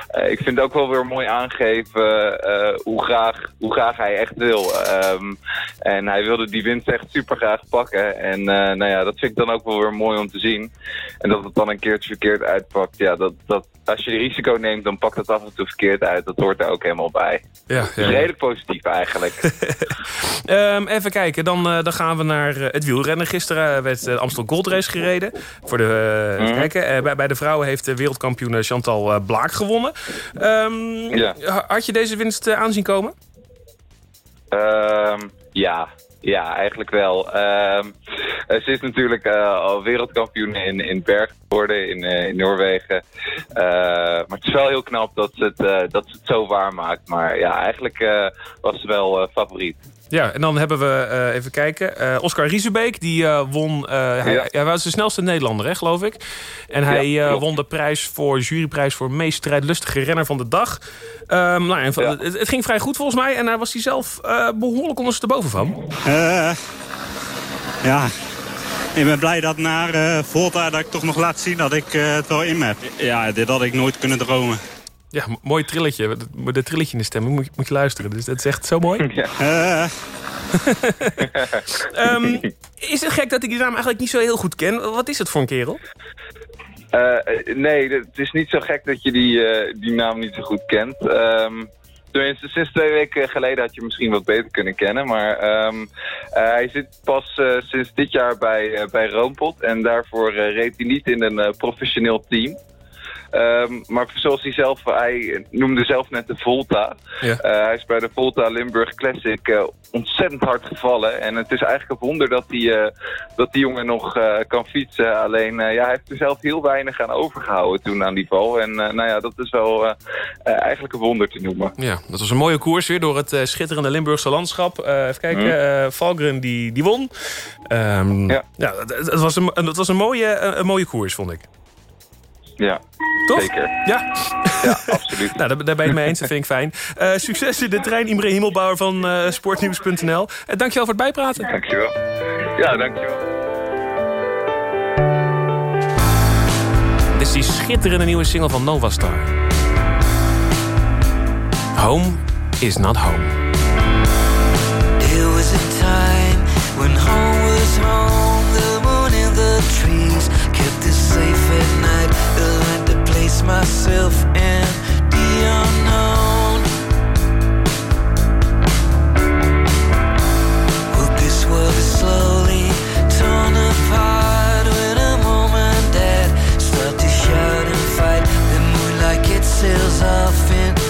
Eh, ik vind het ook wel weer mooi aangeven eh, hoe, graag, hoe graag hij echt wil. Ehm, en hij wilde die winst echt super graag pakken. En nou ja, dat vind ik dan ook wel weer mooi om te zien. En dat het dan een keertje verkeerd uitpakt. Ja, dat, dat, als je risico neemt, dan pakt het af en toe verkeerd uit. Dat hoort er ook helemaal bij. Ja, Dus redelijk positief eigenlijk. (laughs) Ehm, even kijken, dan, dan gaan we naar het wielrennen. Gisteren werd Amstel Gold Race gereden. Voor de, kijken, eh, bij, bij de vrouwen heeft de wereldkampioen eh, Chantal Blaak gewonnen. Ehm, Ja. Had je deze winst aanzien komen? Ehm, ja, ja, eigenlijk wel. Ehm, eh, ze is natuurlijk eh, al wereldkampioen in, in berg geworden in, in Noorwegen. Maar het is wel heel knap dat ze het, dat ze het zo waarmaakt. Maar ja, eigenlijk was ze wel favoriet. Ja, en dan hebben we, eh, even kijken, eh, Oscar Riesebeek. Die eh, won, eh, hij, Ja. hij was de snelste Nederlander, hè, geloof ik. En hij Ja, eh, won de prijs voor, juryprijs voor meest strijdlustige renner van de dag. Ehm, nou, en Ja. het, het ging vrij goed volgens mij. En daar was hij zelf eh, behoorlijk ondersteboven van. Eh, ja, ik ben blij dat naar eh Volta dat ik toch nog laat zien dat ik het wel in me heb. Ja, dit had ik nooit kunnen dromen. Ja, mooi trilletje. De trilletje in de stem, moet, je- moet je luisteren. Dus dat is echt zo mooi. (laughs) Eh, (laughs) Ehm, is het gek dat ik die naam eigenlijk niet zo heel goed ken? Wat is het voor een kerel? Eh, nee, het is niet zo gek dat je die, eh, die naam niet zo goed kent. Ehm, tenminste, sinds twee weken geleden had je misschien wat beter kunnen kennen. Maar ehm, eh, hij zit pas sinds dit jaar bij, bij Roompot. En daarvoor reed hij niet in een professioneel team. Ehm, maar zoals hij zelf, hij noemde zelf net de Volta. Ja. Eh, hij is bij de Volta Limburg Classic eh, ontzettend hard gevallen. En het is eigenlijk een wonder dat die, eh, dat die jongen nog kan fietsen. Alleen, ja, hij heeft er zelf heel weinig aan overgehouden toen aan die val. En nou ja, dat is wel eigenlijk een wonder te noemen. Ja, dat was een mooie koers weer door het schitterende Limburgse landschap. Even kijken, eh, Valgren die, die won. Ehm, ja, het, het was een, het was een, mooie, een mooie koers, vond ik. Ja, Toch? zeker. Ja? Ja, absoluut. (laughs) nou, daar, daar ben je het mee eens, dat vind ik fijn. Eh, succes in de trein, Imre Himmelbouwer van eh, sportnieuws.nl. En dankjewel voor het bijpraten. Dankjewel. Ja, dankjewel. Dit is die schitterende nieuwe single van Novastar. Home is not home. There was a time when home was home. The moon in the trees kept us safe at night. I learned to place myself in the unknown. Well, this world is slowly torn apart when a mom and dad start to shout and fight. The moonlight gets sails off into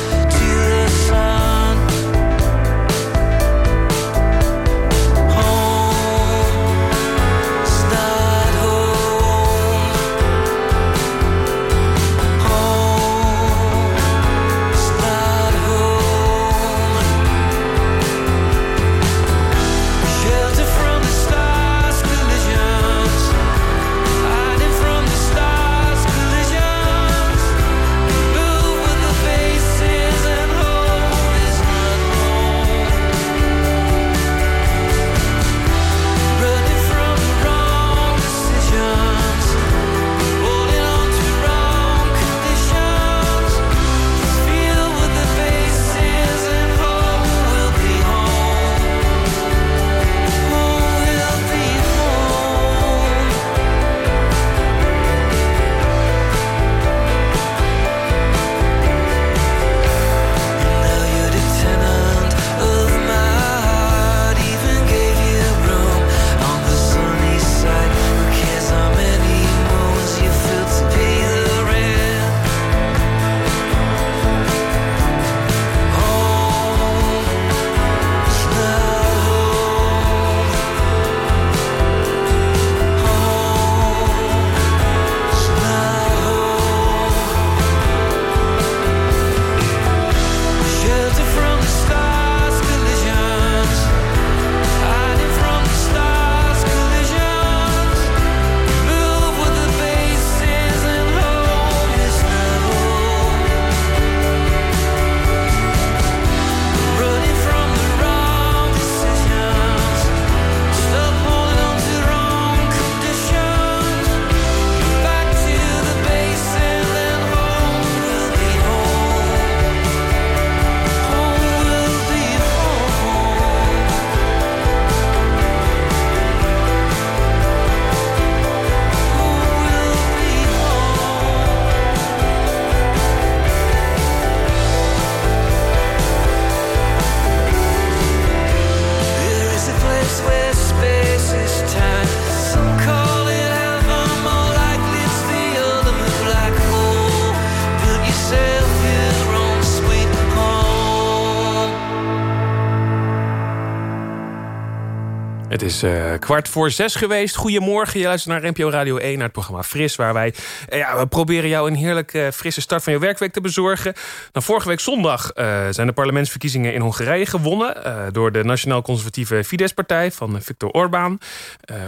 is uh, kwart voor zes geweest. Goedemorgen, je luistert naar NPO Radio 1... naar het programma Fris, waar wij uh, ja, we proberen jou... een heerlijk uh, frisse start van je werkweek te bezorgen. Nou, vorige week zondag zijn de parlementsverkiezingen in Hongarije gewonnen... door de Nationaal Conservatieve Fidesz-partij van Viktor Orbán.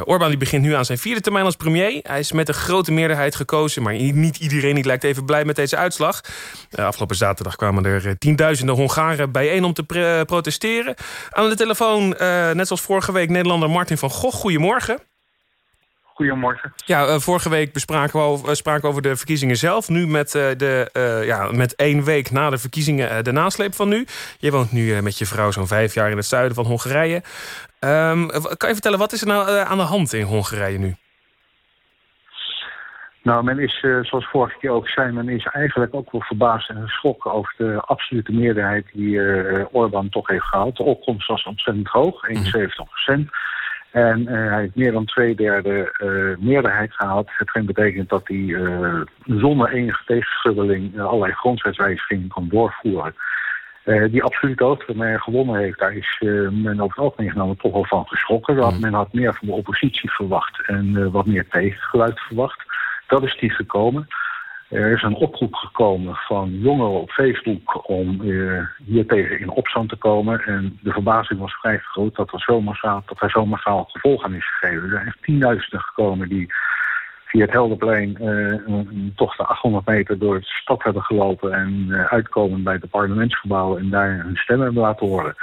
Orbán die begint nu aan zijn vierde termijn als premier. Hij is met een grote meerderheid gekozen... maar niet iedereen lijkt even blij met deze uitslag. afgelopen zaterdag kwamen er tienduizenden Hongaren bijeen om te protesteren. Aan de telefoon, net zoals vorige week... Nederland Martin van Gogh. Goedemorgen. Goedemorgen. Ja, uh, vorige week bespraken we over, uh, spraken over de verkiezingen zelf. Nu met, uh, de, ja, met één week na de verkiezingen de nasleep van nu. Je woont nu met je vrouw zo'n vijf jaar in het zuiden van Hongarije. Um, kan je vertellen, wat is er nou aan de hand in Hongarije nu? Nou, men is, zoals vorige keer ook zei, men is eigenlijk ook wel verbaasd en geschrokken over de absolute meerderheid die Orbán toch heeft gehaald. De opkomst was ontzettend hoog, 71 procent. En uh, hij heeft meer dan twee derde uh, meerderheid gehaald. Hetgeen betekent dat hij uh, zonder enige tegenschuddeling allerlei grondwetswijzigingen kan doorvoeren. die absolute hij gewonnen heeft, daar is men over het algemeen genomen toch wel van geschrokken. Dat men had meer van de oppositie verwacht en wat meer tegengeluid verwacht. Dat is niet gekomen. Er is een oproep gekomen van jongeren op Facebook om uh, hier tegen in opstand te komen. En de verbazing was vrij groot dat, er zo massaal, dat er zo massaal gevolg aan is gegeven. Er zijn tienduizenden gekomen die via het Helderplein uh, toch de 800 meter door de stad hebben gelopen... en uh, uitkomen bij het parlementsgebouw en daar hun stem hebben laten horen.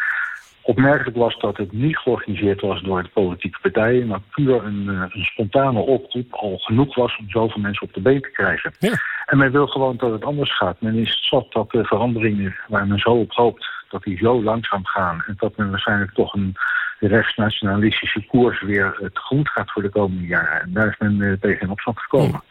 Opmerkelijk was dat het niet georganiseerd was door de politieke partijen... maar puur een, een spontane oproep al genoeg was om zoveel mensen op de been te krijgen. Ja. En men wil gewoon dat het anders gaat. Men is zat dat de veranderingen waar men zo op hoopt... dat die zo langzaam gaan... en dat men waarschijnlijk toch een rechtsnationalistische koers weer uh, tegemoet gaat voor de komende jaren. En daar is men uh, tegen in opstand gekomen.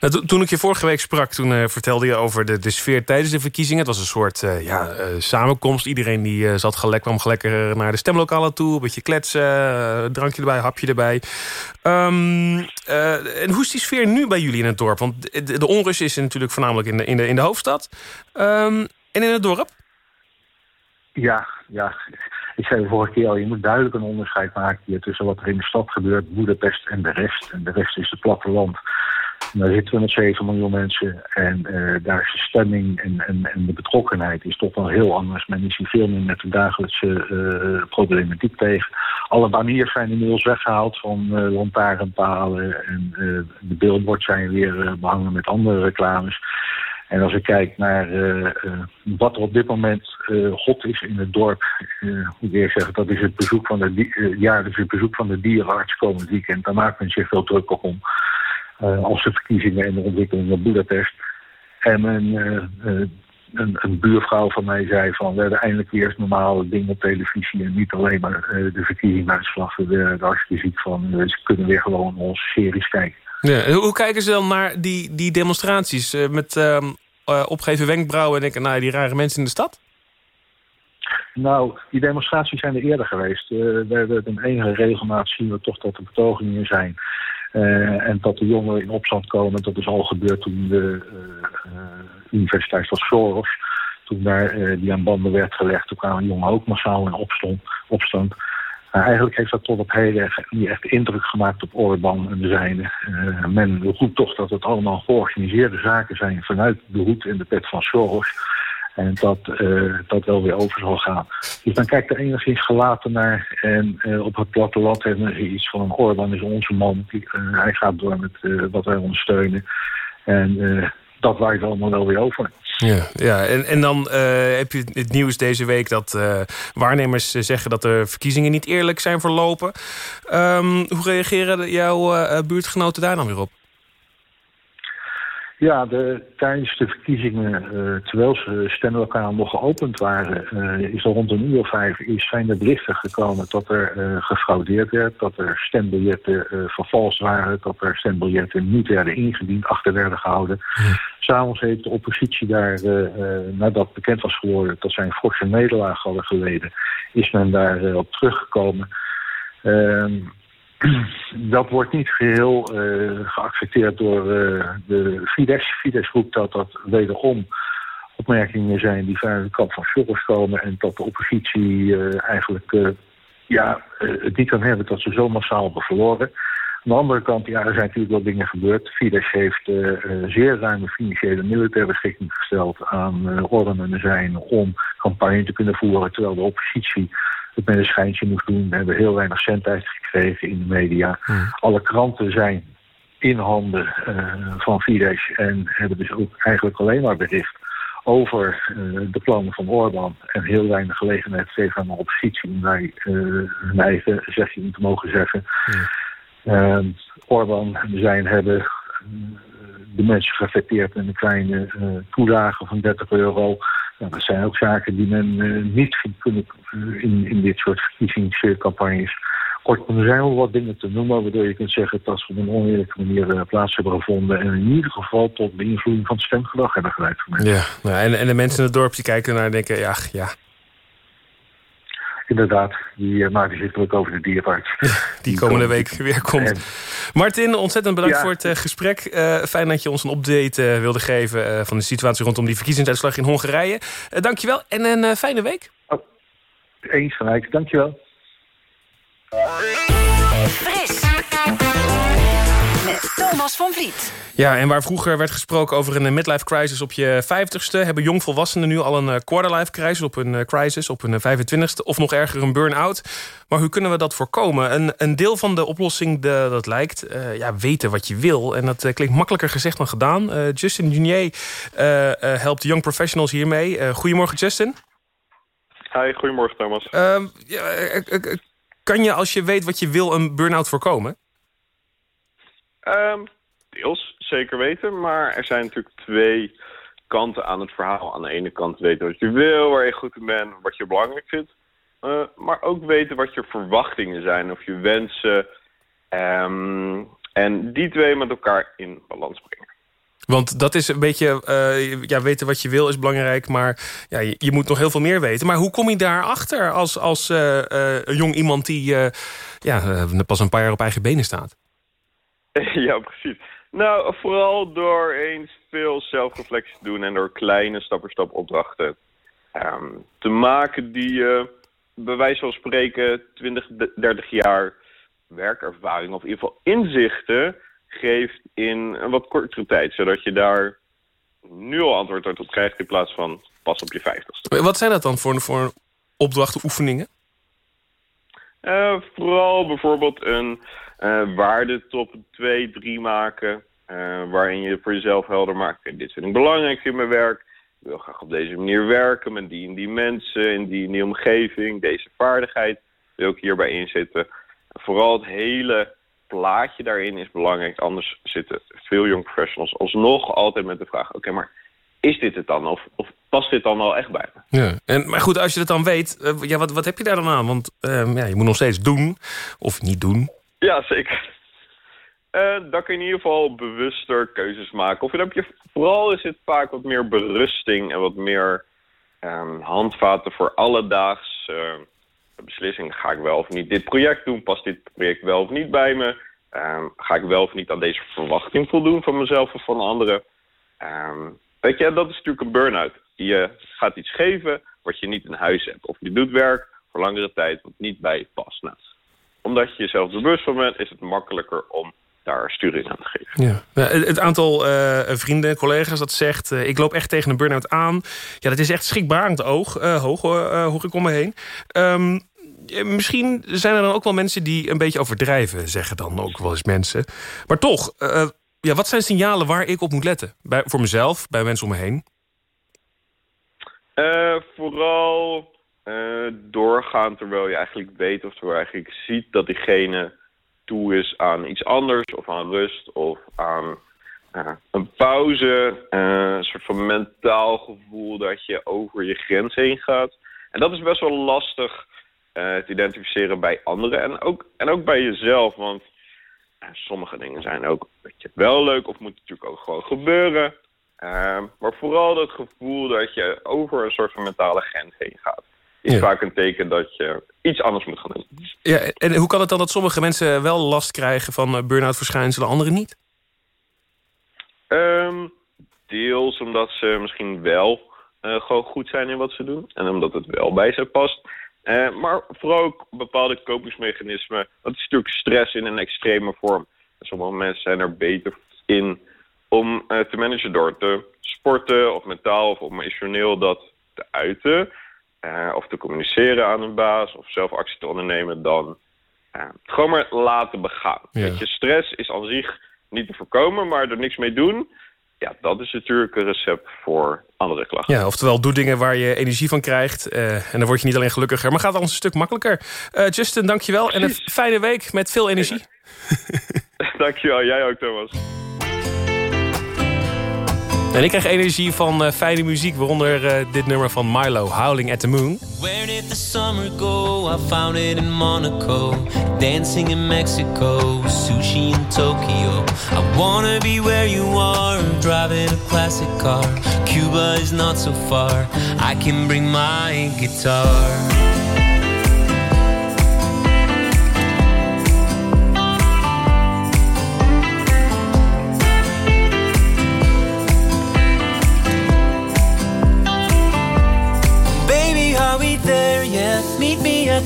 Nou, toen ik je vorige week sprak, toen uh, vertelde je over de, de sfeer tijdens de verkiezingen. Het was een soort ja, samenkomst. Iedereen die zat gelijk, kwam gelijk naar de stemlokalen toe. Een beetje kletsen, drankje erbij, hapje erbij. Um, en hoe is die sfeer nu bij jullie in het dorp? Want de, de onrust is natuurlijk voornamelijk in de, in de, in de hoofdstad. Um, en in het dorp? Ja, ja. Ik zei de vorige keer al, je moet duidelijk een onderscheid maken hier tussen wat er in de stad gebeurt, Boedapest en de rest. En de rest is het platteland. Daar zitten we met 7 miljoen mensen en uh, daar is de stemming en, en, en, de betrokkenheid is toch wel heel anders. Men is hier veel meer met de dagelijkse uh, problematiek tegen. Alle baniers zijn inmiddels weggehaald van uh, lantaarnpalen en de billboards zijn weer behangen met andere reclames. En als ik kijk naar uh, uh, wat er op dit moment hot is in het dorp, moet ik zeggen, dat is het bezoek van de ja, het bezoek van de dierenarts komend weekend. Daar maakt men zich veel drukker om. als de verkiezingen en de ontwikkeling op Budapest. En men, een, een, buurvrouw van mij zei van we hebben eindelijk weer normale dingen op televisie en niet alleen maar de verkiezingsuitslag. Daar hartstikke ziek van. ze kunnen weer gewoon onze series kijken. Ja, hoe kijken ze dan naar die, die demonstraties met uh, opgeven wenkbrauwen en denken, nou die rare mensen in de stad? Nou, die demonstraties zijn er eerder geweest. Uh, we hebben een enige regelmaat zien we toch dat er betogingen zijn. Uh, en dat de jongeren in opstand komen, dat is al gebeurd toen de universiteit van Soros, toen daar die aan banden werd gelegd, toen kwamen jongeren ook massaal in opstand. opstand. Uh, eigenlijk heeft dat tot op heden niet echt indruk gemaakt op Orbán en de zijne. Uh, men roept toch dat het allemaal georganiseerde zaken zijn vanuit de hoed en de pet van Soros. En dat uh, dat wel weer over zal gaan. Dus dan kijkt er enigszins gelaten naar. En op het platteland hebben we iets van een Orbán is onze man. hij gaat door met wat wij ondersteunen. En dat waait allemaal wel weer over. Ja, ja. En, en dan uh, heb je het nieuws deze week dat uh, waarnemers zeggen dat de verkiezingen niet eerlijk zijn verlopen. Um, hoe reageren jouw uh, buurtgenoten daar dan weer op? Ja, de, tijdens de verkiezingen, uh, terwijl ze stemlokaal nog geopend waren, uh, is er rond een uur of vijf is, zijn er berichten gekomen dat er uh, gefraudeerd werd, dat er stembiljetten vervalst waren, dat er stembiljetten niet werden ingediend, achter werden gehouden. Ja. S'avonds heeft de oppositie daar, nadat bekend was geworden dat zij een forse nederlaag hadden geleden, is men daar op teruggekomen. Ehm, (clears throat) dat wordt niet geheel uh, geaccepteerd door uh, de Fidesz. Fidesz roept dat dat wederom opmerkingen zijn die vanuit de kant van Soros komen... en dat de oppositie uh, eigenlijk ja, eh, het niet kan hebben dat ze zo massaal hebben verloren. Aan de andere kant, ja, er zijn natuurlijk wel dingen gebeurd. Fidesz heeft eh, eh, zeer ruime financiële middelen ter beschikking gesteld aan uh, Orbán en zijn om campagne te kunnen voeren, terwijl de oppositie het met een schijntje moest doen. We hebben heel weinig centheid gekregen in de media. Alle kranten zijn in handen van Fidesz en hebben dus ook eigenlijk alleen maar bericht over de plannen van Orbán en heel weinig gelegenheid gegeven aan de oppositie om daar hun eigen zegje te mogen zeggen. Uh, Orbán en zijn hebben uh, de mensen geaffecteerd met een kleine uh, toelage van 30 euro. Nou, dat zijn ook zaken die men niet kunnen in, in dit soort verkiezingscampagnes. Kortom, er zijn wel wat dingen te noemen waardoor je kunt zeggen dat ze op een oneerlijke manier plaats hebben gevonden. En in ieder geval tot beïnvloeding van het stemgedrag hebben geleid. Ja, nou, en, en de mensen in het dorp kijken naar en denken, ja, ja, inderdaad, die uh, maken zich druk over de dierenpark. (laughs) die komende week weer komt. Martin, ontzettend bedankt Ja. voor het eh, gesprek. Eh, fijn dat je ons een update eh, wilde geven eh, van de situatie rondom die verkiezingsuitslag in Hongarije. Uh, dankjewel en een eh, fijne week. Eens gelijk, dankjewel. Fris. Thomas van Vliet. Ja, en waar vroeger werd gesproken over een eh, midlife crisis op je 50ste... hebben jongvolwassenen nu al een eh, quarterlife crisis op hun, eh, crisis op hun eh, 25ste... of nog erger een burn-out. Maar hoe kunnen we dat voorkomen? Een, een deel van de oplossing, de, dat lijkt, eh, ja, weten wat je wil. En dat eh, klinkt makkelijker gezegd dan gedaan. Eh, Justin Junier eh, eh, helpt young professionals hiermee. Eh, goedemorgen, Justin. Hi, goedemorgen Thomas. Ehm, ja, eh, eh, eh, kan je als je weet wat je wil een burn-out voorkomen? Ehm, deels, zeker weten. Maar er zijn natuurlijk twee kanten aan het verhaal. Aan de ene kant weten wat je wil, waar je goed in bent, wat je belangrijk vindt. Eh, maar ook weten wat je verwachtingen zijn of je wensen. Ehm, en die twee met elkaar in balans brengen. Want dat is een beetje, eh, ja, weten wat je wil is belangrijk, maar ja, je, moet nog heel veel meer weten. Maar hoe kom je daarachter als, als een jong iemand die ja, pas een paar jaar op eigen benen staat? (laughs) ja, precies. Nou, vooral door eens veel zelfreflectie te doen en door kleine stap voor stap opdrachten ehm, te maken die je bij wijze van spreken 20, 30 jaar werkervaring of in ieder geval inzichten geeft in een wat kortere tijd. Zodat je daar nu al antwoord op krijgt in plaats van pas op je 50ste. Wat zijn dat dan voor, voor opdrachten, oefeningen? Eh, vooral bijvoorbeeld een eh waardetop 2, 3 maken. eh, waarin je voor jezelf helder maakt. dit vind ik belangrijk in mijn werk. Ik wil graag op deze manier werken met die en die mensen. In die en die omgeving. Deze vaardigheid wil ik hierbij inzetten. Vooral het hele plaatje daarin is belangrijk. Anders zitten veel young professionals alsnog altijd met de vraag... oké, maar is dit het dan? Of, of past dit dan wel echt bij me? Ja. En, maar goed, als je dat dan weet, eh, ja, wat, wat heb je daar dan aan? Want ehm, ja, je moet nog steeds doen of niet doen. Ja, zeker. Eh dan kun je in ieder geval bewuster keuzes maken. Of dan je, vooral is het vaak wat meer berusting en wat meer ehm, handvaten voor alledaags eh, beslissingen. Ga ik wel of niet dit project doen? Past dit project wel of niet bij me? Ehm, ga ik wel of niet aan deze verwachting voldoen van mezelf of van anderen? Ehm, weet je, dat is natuurlijk een burn-out. Je gaat iets geven wat je niet in huis hebt. Of je doet werk voor langere tijd wat niet bij je past. Nou, omdat je jezelf er bewust van bent, is het makkelijker om daar sturing aan te geven. Ja. Het aantal eh, vrienden, collega's dat zegt... eh, ik loop echt tegen een burn-out aan. Ja, dat is echt schrikbarend oog, eh, hoog, hoor ik om me heen. Ehm, misschien zijn er dan ook wel mensen die een beetje overdrijven... zeggen dan ook wel eens mensen. Maar toch, ja, wat zijn signalen waar ik op moet letten? Bij, voor mezelf, bij mensen om me heen? Vooral eh, doorgaan terwijl je eigenlijk weet of terwijl je eigenlijk ziet dat diegene toe is aan iets anders of aan rust of aan eh, een pauze. eh, een soort van mentaal gevoel dat je over je grens heen gaat. En dat is best wel lastig te identificeren bij anderen en ook, en ook bij jezelf. Want sommige dingen zijn ook je, wel leuk of moet natuurlijk ook gewoon gebeuren. Maar vooral dat gevoel dat je over een soort van mentale grens heen gaat. Is Ja. vaak een teken dat je iets anders moet gaan doen. Ja, en hoe kan het dan dat sommige mensen wel last krijgen van eh, burn-out verschijnselen, anderen niet? Ehm, deels omdat ze misschien wel eh, gewoon goed zijn in wat ze doen. En omdat het wel bij ze past. Eh, maar vooral ook bepaalde kopingsmechanismen. Dat is natuurlijk stress in een extreme vorm. En sommige mensen zijn er beter in om te managen door te sporten of mentaal of emotioneel dat te uiten. Eh, of te communiceren aan een baas of zelf actie te ondernemen dan eh, gewoon maar laten begaan. Ja. Weet je, stress is aan zich niet te voorkomen, maar er niks mee doen. Ja, dat is natuurlijk een recept voor andere klachten. Ja, oftewel, doe dingen waar je energie van krijgt. eh, en dan word je niet alleen gelukkiger, maar gaat alles een stuk makkelijker. Justin, dankjewel. En een fijne week met veel energie. (laughs) Dankjewel, jij ook Thomas. En ik krijg energie van eh, fijne muziek, waaronder eh, dit nummer van Milo, Howling at the Moon. Where did the summer go? I found it in Monaco. Dancing in Mexico. Sushi in Tokyo. I wanna be where you are. Driving a classic car. Cuba is not so far. I can bring my guitar.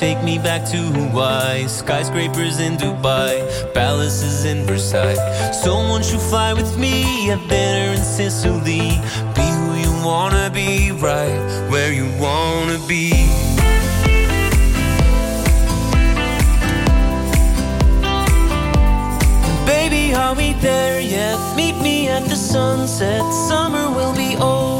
Take me back to Hawaii. Skyscrapers in Dubai, palaces in Versailles. So won't you fly with me? Have dinner in Sicily. Be who you wanna be, right where you wanna be. Baby, are we there yet? Meet me at the sunset. Summer will be over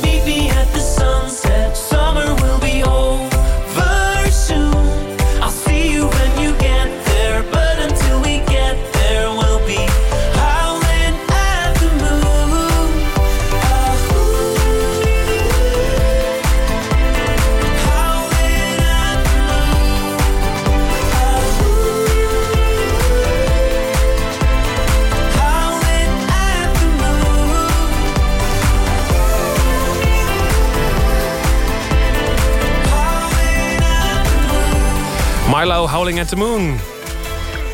Howling at the Moon.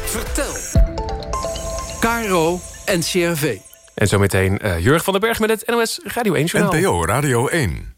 Vertel. Caro en CRV. En zometeen uh, Jurg van den Berg met het NOS Radio 1 Journaal. NPO Radio 1.